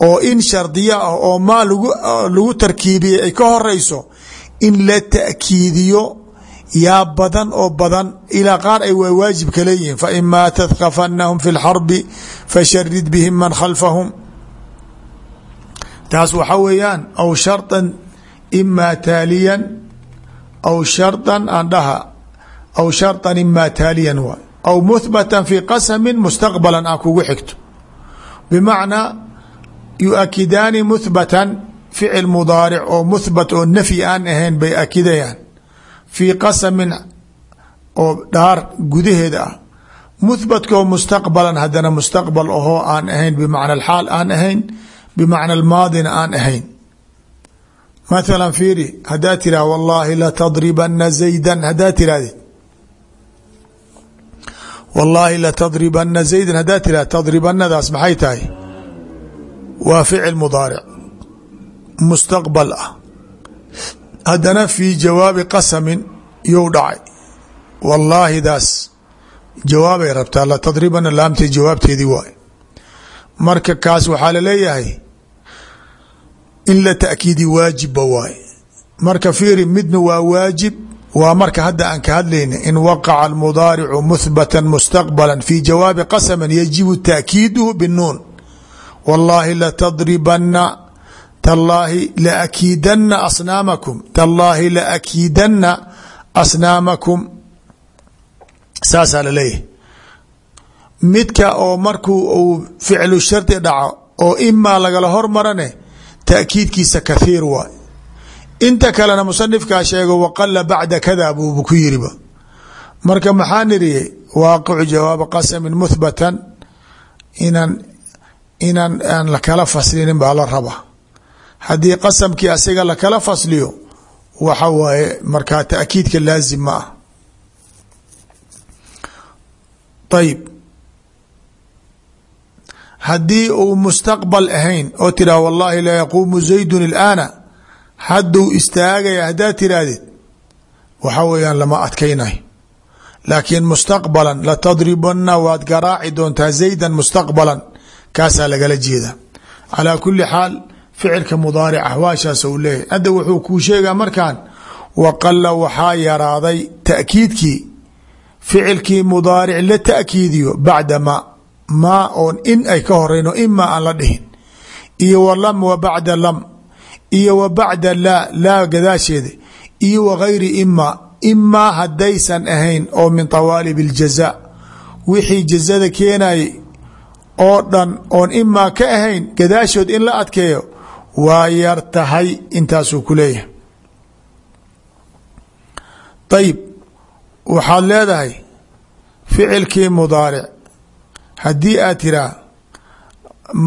oo in shardiyo ah oo maa ah, lagu tarkiibiyey ay ka horeyso in la taakiidiyo yaa badan oo badan ilaa qaar ay waa waajibka leeyihiin. Faimaa tadkafanahum fi lxarbi fasharid bihim man khalfahum. Taas waxaa weeyaan aw shardan imaa taaliyan aw shardan aan dhaha aw shardan imaa taaliyan waay aw muhbatan fi qasmin mustaqbalan aan kugu bimacnaa yuakidaani muhbatan ficil mudaaric oo muhbat oo nafyi aan ahayn bay akidayaan fii qasamin oo dhaar gudaheeda ah muhbatkoo mustaqbalan haddana mustaqbal ahoo aan ahayn bimacna alxaal aan ahayn bimacna almaadina aan ahayn mathala fiiri haddaa tirah wallaahi latadribana zaydan haddaa tirahdid wallaahi latadribana zaydan haddaa tirah tadribanadaas maxay tahay? Waa ficil mudaaric mustaqbal ah. Haddana fii jawaabi qasamin you dhacay. Wallaahidaas jawaabay rabtaa latadribana laamta jawaabteedii waay marka kaas waxaa la leeyahay in la ta'kiidi waajibba waay marka fiiri midna waa waajib waa marka hadda aan ka hadlayna in waqaca almudaaricu muhbata mustaqbala fi jawaabi qasaman yajibu ta'kiiduhu binuun wallaahi latadribana tallaahi laakiidana asnaamakum tallaahi laakiidana asnaamakum. Saasaa la leeyahay midka oo markuu uu ficlu shardi dhaco oo imaa lagala hormarane ta'kiidkiisa kathiir waay inta kalena musanifkaa sheego waqala bacda kada buubu ku yiriba marka maxaa niriyey waaqicu jawaaba qasamin muhbatan inaan inaan aan lakala faslinin baa la rabaa haddii qasamkii asiga lakala fasliyo waxa waaye markaa ta'kiidka laazim ma ah. Ayib haddii uu mustaqbal ahayn oo tiraa wallaahi laa yaquumu zaydun ilaana hadduu istaagaya haddaad tirahdid waxa weeyaan lama adkaynayo laakiin mustaqbalan latadribana waad garaaci doontaa zaydan mustaqbalan kaasaa lagala jeeda calaa kuli xaal ficilka mudaaric ahwaashaas uu leeyahy hadda wuxuu kuu sheegaa markaan waqala waxaa yaraaday ta'kiidkii. Ficilkii mudaaric la ta'kiidiyo bacda ma maa oon in ay ka horeyno imaa aan la dhihin. Iyo wa lam wa bacda lam iyo wa bacda laa laa gadaasheeda iyo wa gayri imaa haddaysan ahayn oo min tawaalib اljaza wixii jazada keenayay oo dhan oon imaa ka ahayn gadaashood in la adkeeyo waa yar tahay intaasuu ku leeyahay. Ayib waxaad leedahay ficilkii mudaaric. Haddii aad tiraa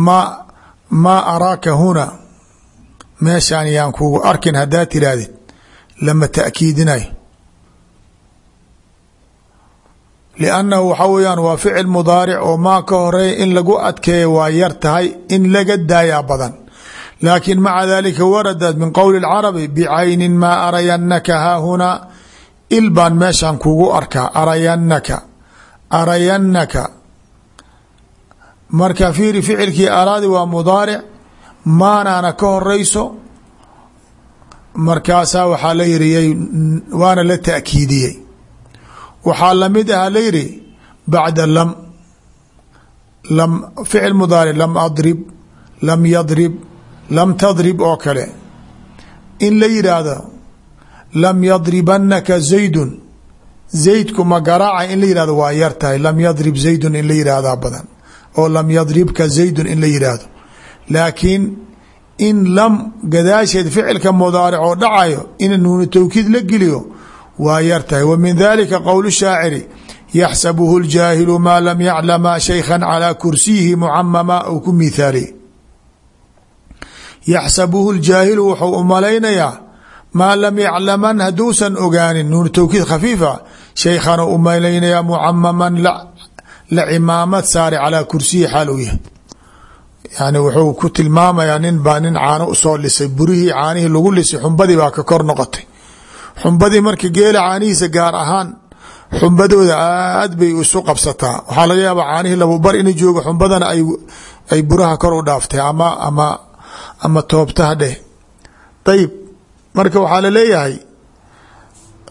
ma maa araaka huna meeshaan yaan kugu arkin haddaad tirahdid lama ta'kiidinayo liannahu waxaa weeyaan waa ficil mudaaric oo maa ka horreeya in lagu adkeeya waa yar tahay in laga daayaa badan. Laakiin maca dalika waradat min qowli اlcarabi bicaynin maa arayanaka haahunaa il baan meeshaan kugu arkaa arayanaka arayanaka marka fiiri ficilkii araadi waa mudaaric maanaana ka horeyso markaasaa waxaa la yihi waana la ta'kiidiyey. Waxaa la mid aha la yihi bacda lam lam ficil mudaaric lam adrib lam yadrib lam tadrib oo kale. In la yidhaahdo lam yadribanaka zaydun zaydku ma garaaca in la yihahdo waa yar tahay. Lam yadrib zaydun in la yihahdaa badan oo lam yadribka zaydun in la yidhaahdo laakiin in lam gadaasheed ficilka mudaaric oo dhacayo in nuunu towkiid la geliyo waa yar tahay. Wa min dalika qowl shaaciri yaxsabuhu اljaahilu maa lam yaclama shaykha calaa kursiyihi mucamama ou ku mihaaliye yaxsabuhu ljaahilu wuxuu u malaynayaa maa lam yaclaman hadduusan ogaanin nuunu towkiid khafiifa shaykhana u malaynayaa cimaamad saare calaa kursiyi xaal uu yani wuxuu ku tilmaamayaa nin baa nin caano u soo lisay. Burihii caanihii lagu lisay xumbadii baa ka kor noqotay. Xumbadii marka geela caanihiisa gaar ahaan xumbadooda aad bay isu qabsataa. Waxaa laga yaabaa caanihii labubar inay joogo xumbadana ay buraha kor u dhaaftay ama ama ama toobtaha dheh. Ayib marka waxaa la leeyahay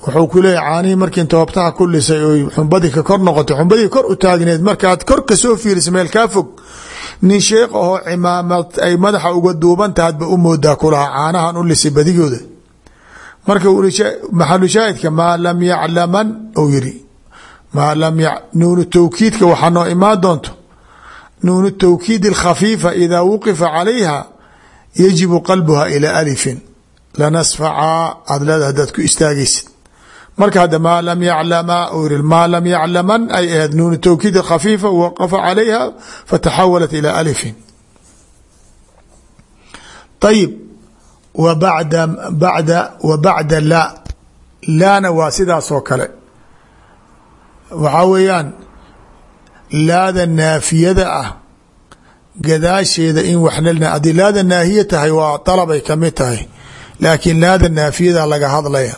wuxuu ku leeyahy caanihii markii toobtaha ku lisay oy xumbadii ka kor noqotay. Xumbadii kor u taagneed markaad kor ka soo fiirisa meel kaa fog nin sheekh ahoo cimaamad ay madaxa uga duubantaha adba u moodaa kulahaa caanahan u lisay badigooda. Marka maxalu shaahidka? Maa lam yaclaman ou yiri maa lam nuunu towkiidka waxaa noo imaan doonto. Nuunu towkiid اlkhafiifa idaa wuqifa calayha yajibu qalbuha ilaa alifin. Lanasfacaa aad leeda hadaad ku istaagaysid marka hadda maa lam yaclama u yiri maa lam yaclaman ay ahayd nuunu towkiid khafiifa waqafa calayha fataxawalat ilaa alifin. Ayib w bada wa bacda laa laana waa sidaas oo kale. Waxaa weeyaan laada naafiyada ah gadaasheeda in waxnalna haddii laada naahiya tahay waa dalabay ka mid tahay. Laada naafiyada laga hadlaya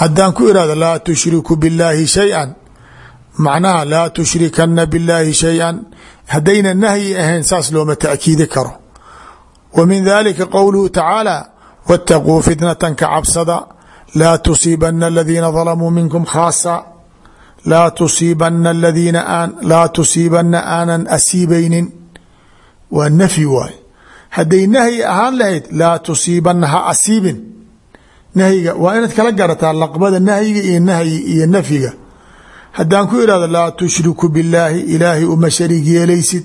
haddaan ku irahdo laa tushriku billaahi shay-an. Macnaha laa tushrikana billaahi shay-an. Haddayna nahyi ahayn saas looma taakiidi karo. Wa min dalika qowluhu tacaalaa wataquu fitnatan ka cabsada. Laa tusiibana aladiina dalamuu minkum khaasa. Laa tusiibana aladiina laa tusiibana aanan asiibaynin. Waa nafyi waay hadday nahyi ahaan lahayd laa tusiibana ha asiibin nahyiga waa inaad kala garataa laqbada nahyiga iyo nahyi iyo nafyiga haddaan ku irahdo laa tushriku billaahi ilaahay uma shariig yeelaysid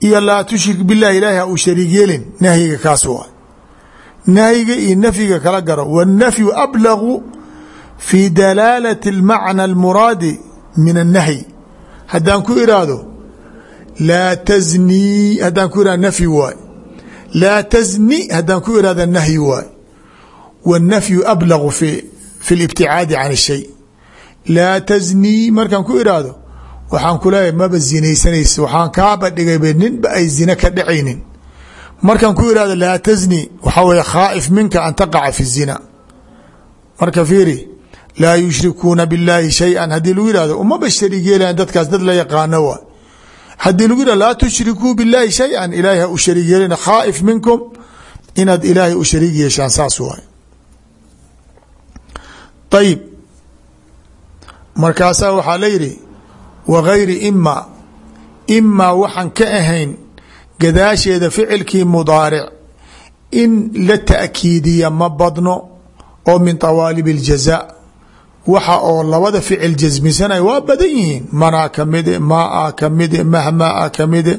iyo laa tushrik bilahi ilahi ha uu shariig yeelin nahyiga kaas waa nahyiga iyo nafyiga kala garo wاnafyu ablagu fi dalaalati اlmacna اlmuraadi min الnahyi haddaan ku iraahdo laa taznii haddaan ku irahdo nafyi waay laa tazni haddaan ku irahdo nahyi waay wاnafyu ablagu fi fi اlibticaadi can الshay laa taznii markaan ku iraahdo waxaan ku leeyahay maba zinaysanaysa waxaan kaaba dhigayba ninba ay zina ka dhacaynin markaan ku irahdo laa tazni waxaa weye khaaif minka an taqaca fi zina marka fiiri laa yushrikuuna biاllaahi shayئa haddii lagu yihahdo umaba shariig yeelayan dadkaas dad la yaqaano waa haddii lagu yihahdo laa tushrikuu biاllaahi shayئa ilaahay ha u shariig yeelina khaaif minkum inaad ilaahay u shariig yeeshaan saas waay ayib markaasaa waxaa la yidhi wgayri ima imaa waxaan ka ahayn gadaasheeda ficilkii mudaaric in la ta'kiidiya ma badno oo min tawaalib اljazaa waxa oo labada ficil jasmisanaya waa badan yihiin. Manaa kamide maa kamide mahmaa kamide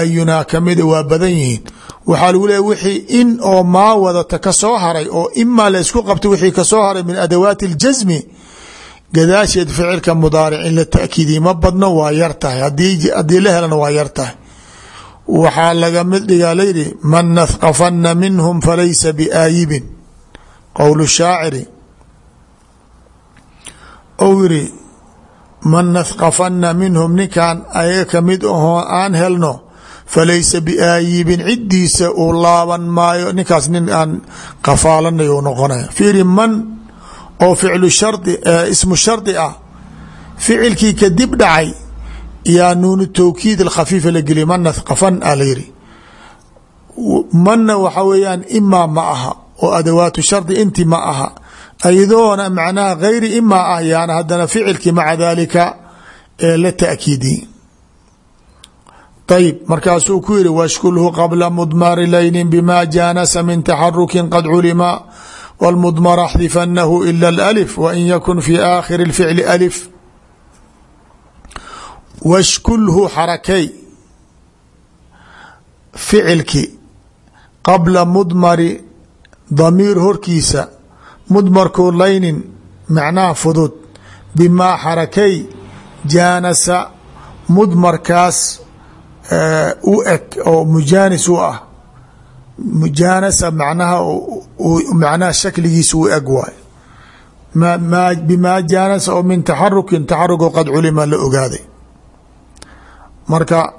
ayunaa kamide waa badan yihiin waxaa lagu leeya wixii in oo maa wadata ka soo haray oo imaa la isku qabta wixii ka soo haray min adawaati اljasmi gadaasheed ficilka mudaaric in la ta'kiidiya ma badno waa yar tahay. Haddii la helana waa yar tahay. Waxaa laga mid dhigaa layidhi man nathqafana minhum falaysa biaayibin. Qowl shaaciri. Ou yiri man nathqafana minhum ninkan ayaga ka mid ahoo aan helno falaysa biaayibin ciddiisa uu laaban maayo ninkaas nin aan qafaalanay u noqonaya fiiri man oo ficlu shardi ismu shardi ah ficilkii kadib dhacay yaa nuunu tawkiid alkhafiifa la geliya man nathqafan a manna waxa weeyaan imaa ma aha oo adawaatu shardi inti ma aha ayadoona macnaha gayri imaa ah yaana haddana ficilkii maca dalika ee la ta'kiidi ayib markaasuu ku yihi washkulhu qabla mudmari laynin bima jaanasa min taxarukin qad culima wاlmudmar axdifanahu ila اlalif wain yakun fi aakhiri اlficli alif washkulhu xarakay ficilki qabla mudmari damiir horkiisa mudmarkoo laynin macnaha fudud bimaa xarakay jaanasa mudmarkaas u eg oo mujaanis u ah mujaanasa macnaha macnaha shakligiisa u eg waay bimaa jaanasa oo min taxarukin taxarukoo qad culima la ogaaday marka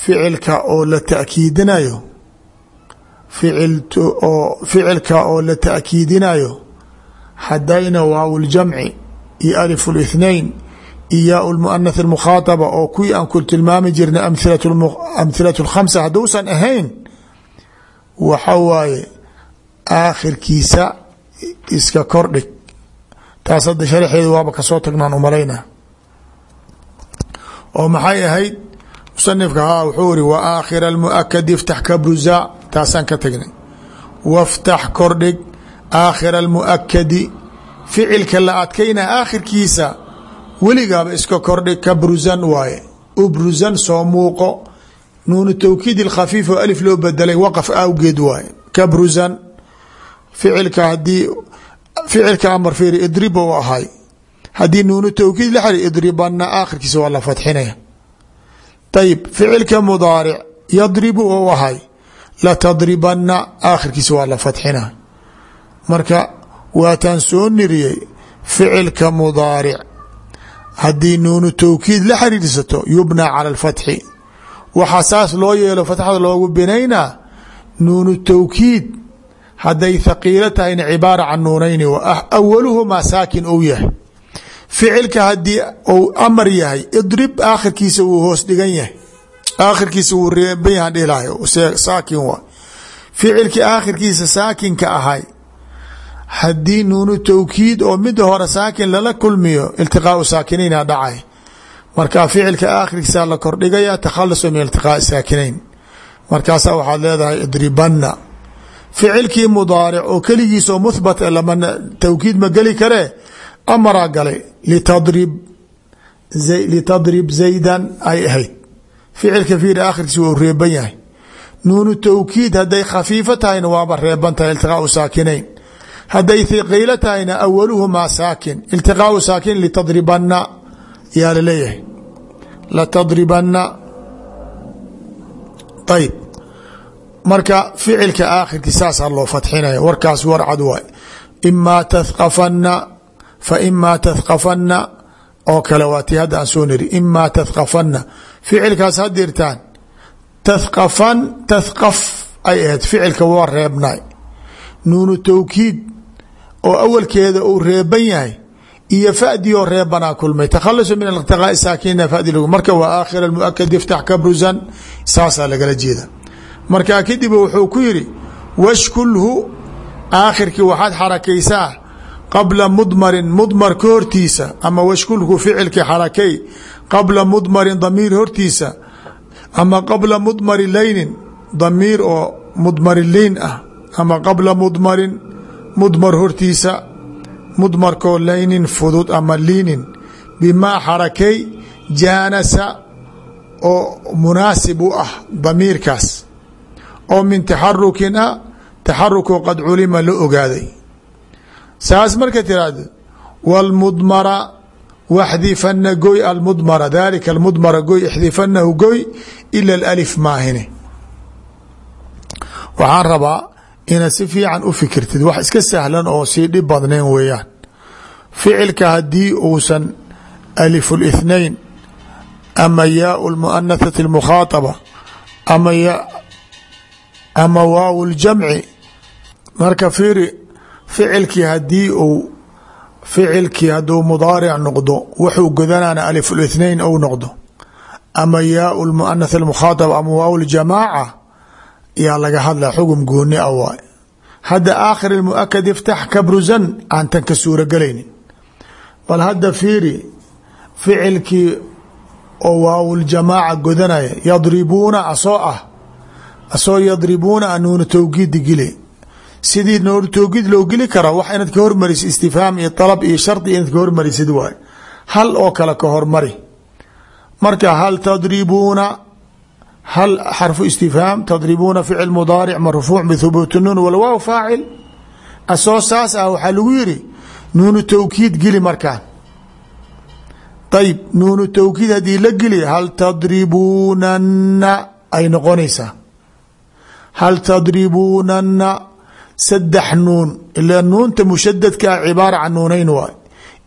ficilka oo la ta'kiidinayo oo ficilka oo la ta'kiidinayo hadayna waaw ljamci iyo alif اlاثnain iyaa muanath mukhaataba oo kuwii aan ku tilmaami jirnay amhilat lkhamsa hadduusan ahayn waxa waaye aakhirkiisa iska kordhig taas hadda sharxeeda waaba ka soo tagnaan umalayna oo maxay ahayd? Musanifka ha wuxuu iri wa aakhira almuakadi iftax kabruza taasaan ka tagnay. Waftax kordhig aakhira almuakadi ficilka la adkayna aakhirkiisa weligaaba iska kordhig kabruzan waaye. Ubruzan soo muuqo. Nuunu tawkiid اkhafiif oo alif loo bedelay waqf awgeed waaye. Kabruzan ficilka haddii ficilka amar fiiri idrib u ahay. Haddii nuunu tawkiid la xiri idribana aakhirkiisa waa la fadxinaya. Ayib ficilka mudaaric yadribu ou ahay. Latadribana aakhirkiisa waa la fadxina marka waataan soo niriyey. Ficilka mudaaric haddii nuunu tawkiid la xiriirsato yubnaa cala alfatxi. Waxaa saas loo yeelo fatxada loogu binaynaa nuunu tawkiid. Hadday thaqiilo tahayna cibaara can nuunayni awaluhumaa saakin ou yahay. Ficilka haddii ou amar yahay idrib aakhirkiisa wuu hoos dhigan yahay. Aakhirkiisa wuu reeban yahan saakin waa. Ficilkii aakhirkiisa saakinka ahay haddii nuunu tawkiid oo mida hore saakin lala kulmiyo iltiqaau saakinaynaa dhacay. Marka ficilka aakhirkiisa la kordhigaya takhaluso min iltiqaai saakinayn. Markaasaa waxaad leedahay idribana ficilkii mudaaric oo keligiisoo muhbat lama tawkiid ma geli karee amaraa galay litadrib litadrib zaydan ay ahayd. Ficilka fiir aakhirkiisa wuu reeban yahay. Nuunu tawkiid hadday khafiifo tahayna waaba reeban saakinayn hadday hiqiilo tahayna awaluhumaa saakin iltiqaau saakin litadribana yaa la leeyahay latadribana ayb marka ficilka aakhirkii saasaa loo fadxinaya warkaas war cad waay. Imaa tathqafana fa imaa tathqafana oo kale waa tii hadda aan soo niri. Imaa tathqafana ficilkaas hadirtaan tathqafan tathqaf ay ahayd ficilka waa reebnay nuunu oo awalkeeda uu reeban yahay iyo fadioo reebanaa kulmay. Takhalusu min iltiqaai saakina fadi marka waa aakhira muakad iftax kabrusan saasaa lagala jeeda. Markaa kadib wuxuu ku yidhi washkulhu aakhirkii waxaad xarakaysaa qabla mudmarin mudmar ka hortiisa ama washkulhu ficilkii xarakay qabla mudmarin damiir hortiisa ama qabla mudmari leynin damiir oo mudmari leyn ah ama qabla mudmarin mudmar hortiisa mudmarkoo leynin fudud ama liinin bimaa xarakay jaanasa oo munaasib u ah damiirkaas. Oo min taxarukin ah taxarukoo qad culima la ogaaday. Saas marka tiraahdo wاlmudmara waxdifana goy almudmara dalika almudmara goy ixdifanahu goy ila alif maahine. Waxaan rabaa inaad si fiican u fikirtid wax iska sahlan oo sii dhib badnayn weeyaan ficilka haddii uusan alif اlاثnain ama yaau اlmuanathati اlmukhaaطaba ama ya ama waaw اljamci marka fiiri ficilkii hadii uu ficilkii hadduu mudaaric noqdo wuxuu godanana alif اlاثnain ou noqdo ama yaau اlmuanath اlmukhaaطaba ama waaw اljamaaca yaa laga hadla xugum gooni a waay. Hadda aakhir اmuakad iftax kabrusan aan tan ka suuro gelaynin bal hadda fiiri ficilkii oo waawljamaaca godanaya yadribuuna asoo ah asoo yadribuuna a nuunu tawkiidi gile sidii nuunu tawkiid loo geli kara wax inaad ka hormarisid istifhaam iyo dalab iyo shardi inaad ka hormarisid waay. Hal oo kale ka hormari. Marka hal tadribuuna hal xarfu istifhaam tadribuuna ficil mudaaric marfuuc bithubuuti nuun walwaaw faacil asoo saas ah waxaa lagu yiri nuunu tawkiid geli markaan ayb nuunu tawkiid haddii la geliya hal tadribuunana ay noqonaysaa hal tadribuunana saddex nuun ilaa nuunta mushadadkaa cibaara can nuunayn waay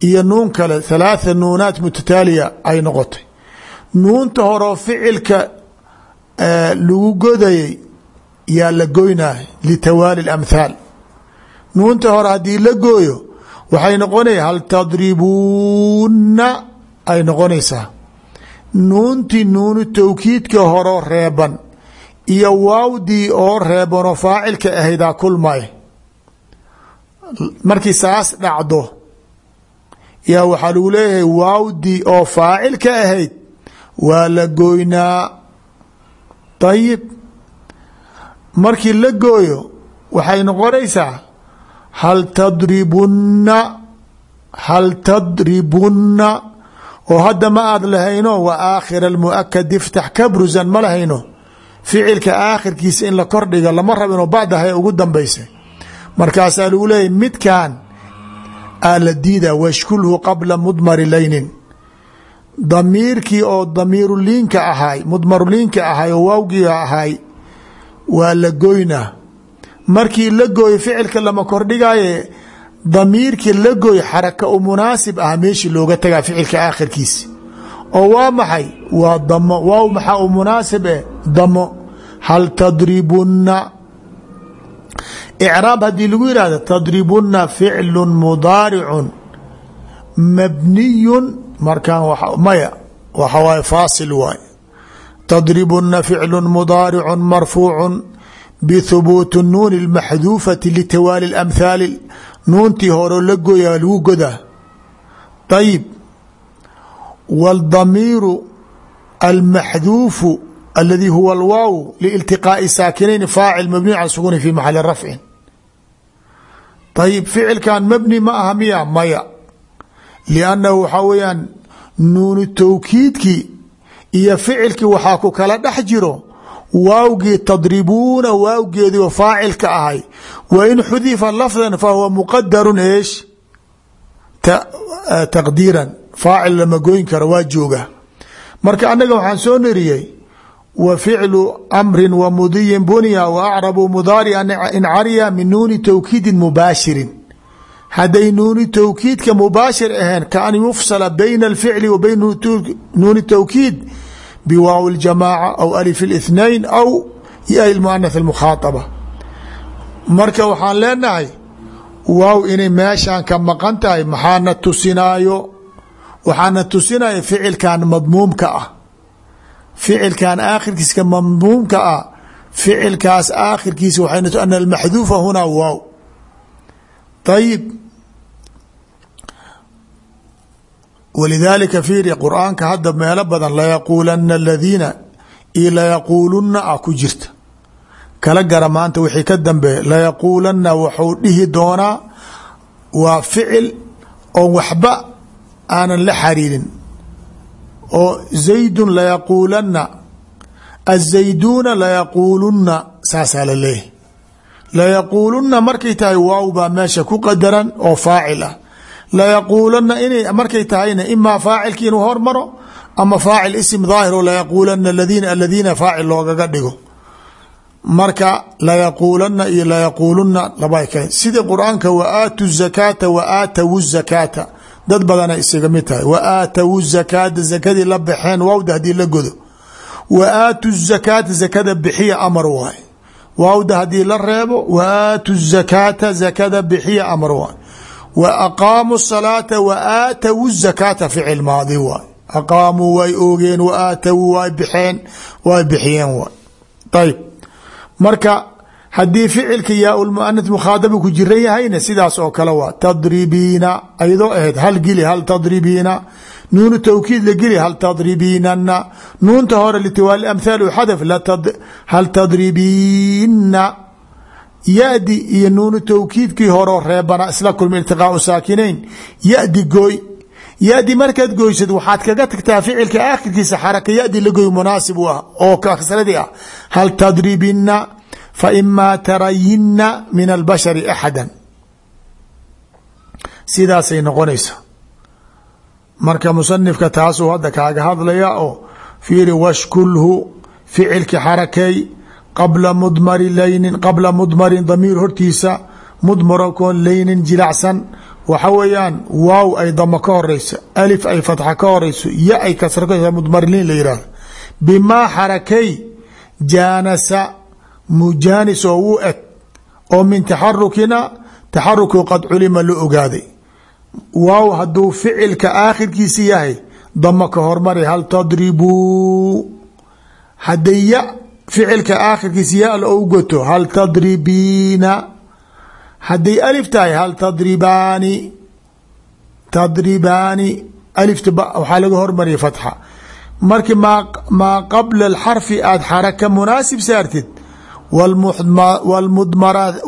iyo nuun kale halaatha nuunaat mutataaliya ay noqotay nuunta horeo ficilka lagu godayay yaa la goynaa litawaali اlamthaal nuunta hore haddii la gooyo waxay noqonaya hal tadribuuna? ay noqonaysaa. Nuuntii nuunu tawkiidka horo reeban iyo waawdii oo reebanoo faacilka ahaydaa kulmay markii saas dhacdo yaa waxaa lagu leeyahay waawdii oo faacilka ahayd waa la goynaa ayib markii la gooyo waxay noqonaysaa hal tadribunna hal tadribunna oo hadda ma aad lahayno wa aakhira almuakad iftax kabrusan ma lahayno ficilka aakhirkiisa in la kordhiga lama rabinoo bacdahay ugu dambaysay markaasaa lagu leeyahy midkan aa la diida washkulhu qabla mudmari laynin damiirkii oo damiiruliinka ahay mudmaruliinka ahay oo waawgiga ahay waa la goynaa. Markii la gooyo ficilka lama kordhigaye damiirkii la gooy xaraka u munaasib ah meeshii looga tagaa ficilka aakhirkiisa oo waa maxay? Waa damo waaw maxaa u munaasib eh damo hal tadribunna. Icraab haddii lagu yihahdo tadribunna ficlu mudaaricun mabniyun markaan maya waxa waaye faasil waay tadribunna ficlu mudaaricu marfuucu bthubuuti nuuni اlmaxduufati litawaali اlamhaali nuuntii horeo la gooya lagu godaa ayib wاldamiiru almaxduufu aladi huwa alwaaw liiltiqaaءi saakinayn faacil mabniy cala sukuni fi maxali rafcin ayib ficilkan mabni ma aha miya maya liannahu waxaa weeyaan nuunu tawkiidkii iyo ficilkii waxaa ku kala dhex jiro waawgii tadribuuna waawgeedii oo faacilka ahay wa in xudifa lafdan fahuwa muqadaru eesh taqdiiran faacil lama goyn karo waa jooga marka annaga waxaan soo neriyey wa ficlu amrin wa mudiyin bunya wa acrabu mudaarica in cariya min nuuni tawkiidin mubaashirin hadday nuuni tawkiidka mubaashir ahayn kaan yufsala bayna alficli wa bayna nuuni tawkiid bwaaw اjamaaca aw alif ااثnain aw yahi muanath اmukhaaطaba marka waxaan leenahay waaw inay meeshan ka maqan tahay maxaana tusinaayo waxaana tusinaya ficilkan madmuumka ah ficilkan aakhirkiiska madmuumka ah ficilkaas aakhirkiisa waxay ana almaxduufa hunaa waaw ayib walidaalika fiiri qur'aanka hadda meelo badan layaquulana aladiina iyo layaquulunna ah ku jirta kala gara maanta wixii ka dambeeya layaquulanna waxuu dhihi doonaa waa ficil oo waxba aanan la xariirin oo zaydun layaquulanna azayduuna layaquulunna saasaa la leeyahy layaquulunna markay tahay waaw baa meesha ku qadaran oo faacil ah. Layaquulanna inay markay tahayna imaa faacilki inuu hormaro ama faacil isim daahir oo layaquulanna aladiina faacil loogaga dhigo. Marka layaquulanna iyo layaquulunna laba kale sidii qur'aanka wa aatu zakaata wa aatawu zakaata. Dad badana isaga mid tahay. Wa aatawu zakaata zakadii la baxeen waawda haddii la godo. Wa aatu zakaata zakada bixiya amar waawda haddii la reebo wa aatu zakaata zakada bixiya amar waay. Wa aqaamuu salaata wa aatawu zakaata ficil maadi waay. Aqaamuu way oogeen wa aatawu way bixeen way bixiyeen waay. Ayb marka haddii ficilka yaa muanat mukhaadaba ku jiran yahayna sidaas oo kale waa tadribiina ayadoo ahayd hal geli hal tadribiina nuunu tawkiid la geli hal tadribiinana nuunta hore litiwaali amhaal u xadaf hal tadribiina yadi iyo nuunu tawkiidkii horeo reebana isla kulma iltiqaau saakinayn yadi gooy yadi markaad goysad waxaad kaga tagtaa ficilka aakhirkiisa xaraka yadi la goy munaasib u ah oo kasradii ah hal tadribina faimaa tarayina min albashari axada sidaasay noqonaysa marka musanifka taasuu hadda kaaga hadlaya oo fiiri washkulhu ficilki xarakeey qabla mudmari laynin qabla mudmarin damiir hortiisa mudmarakoon laynin jilacsan waxa weeyaan waaw ay damo ka horeyso alif ay fatxa ka horeyso ya ay kasro ka mudmariliin la yihahdo bimaa xarakay jaanasa mujaanis oo wuu eg oo min taxarukina taxaruku qad culima la ogaaday waaw hadduu ficilka aakhirkiisi yahay damo ka hormari hal tadribuu hadday ya ficilka aakhirkiisa ya la ou goto hal tadribiina? Hadday alif tahay hal tadribaani? Tadribaani alifta waxaa laga hormariyay fatxa. Marki maa qabla alxarfi aada xaraka munaasib saartid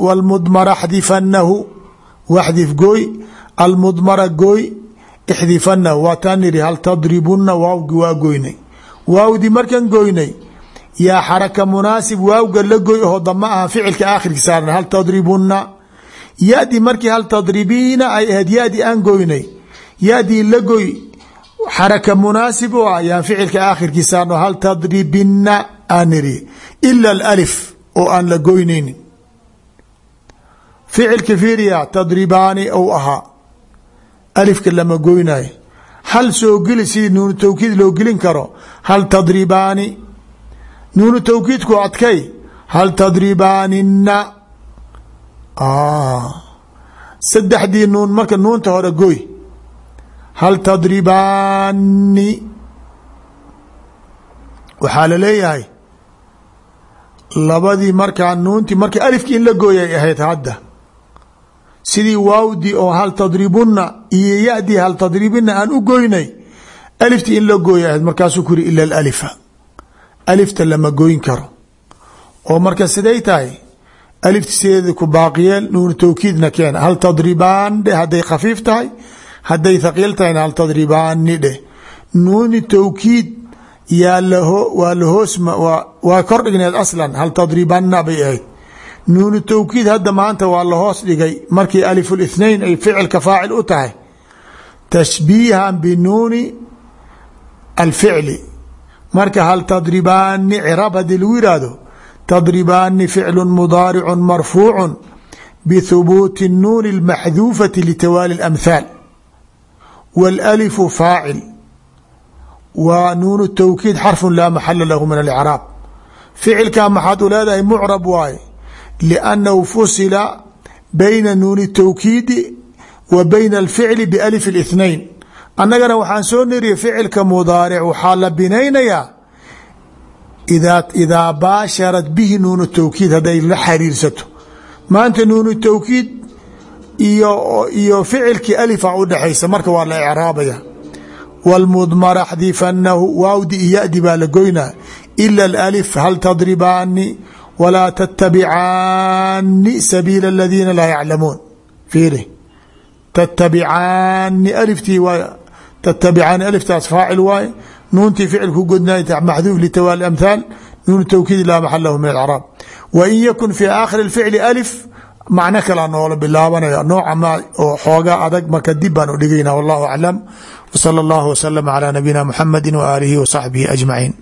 wlmudmara xdifanahu waxdif gooy almudmara gooy ixdifanahu waa taan iri hal tadribuna waawgi waa goynay waawdi markan goynay yaa xaraka munaasib waawga la goy aho dama aha ficilka aakhirki saaran hal tadribuna yadi markii hal tadribiina ay ahayd yadi aan goynay yadii la goy xaraka munaasib u ah yaan ficilka aakhirkii saarno hal tadribina aan iri ila alif oo aan la goynaynin. Ficilka fiiriya alifka lama goynayo. Hal soo geli sidii nuunu tawkiid loo gelin karo hal tadribaani nuunu tawkiidku adkay? Hal tadribaanina saddexdii nuun marka nuunta hore goy. Hal tadribaani waxaa la leeyahay labadii markaa nuuntii marka alifki in la gooyay ahayd hadda sidii waawdii oo hal tadribuna iyo yadii hal tadribina aan u goynay aliftii in la gooyay ahayd markaasuu ku yiri ila alifa alifta lama goyn karo. Oo marka siday tahay alifta sideeda ku baaqiyeel nuunu tawkiidna keena hal tadribaan dheh hadday khafiif tahay hadday thaqiil tahayna hal tadribaani dheh nuuni tawkiid yaa waa lahoos waa kor dhigneed aslan. Hal tadribana bay ahayd nuunu tawkiid hadda maanta waa lahoos dhigay markii alif اlاثnain ay ficilka faacil u tahay tashbiihan binuuni alficli marka hal tadribaani ciraab haddii lagu yihahdo tadribaani ficlu mudaaricu marfuucu bthubuuti الnuuni اlmaxduufati litawaali اlamhaal wاlalifu faacil wa nuun tawkiid xarfu laa maxala lahu min alcraab ficilkaa maxaad u leedahay mucrab waaye liannahu fusila bayna nuuni tawkiidi wa bayna alficli bialif اlاثnain annagana waxaan soo niriya ficilka mudaaric waxaa la binaynayaa idaa baasharat bihi nuunu tawkiid hadday la xariirsato maanta nuunu tawkiid iyo iyo ficilkii alifa udhexaysa marka waa la ecraabaya wاlmudmara xdifanahu waawdi iyo yadi baa la goynaa ila alif hal tadribaani walaa tattabicaani sabiila aladiina laa yaclamuun fiiri tattabicaani aliftii waay tattabicaani aliftaas faacil waaye nuuntii ficilku godnaay maxduuf litawaali amthaal nuun tawkiid laa maxal lahu min alcraab wa in yakun fii aakhiri alficli alif macno kalaa noola bilaabanaya nooca ma oo xoogaa adag marka dib baan u dhigayna wallahu aclam wsala allahu waslama calaa nabiyina muxamadi waaalihi wa saxbihi ajmaciin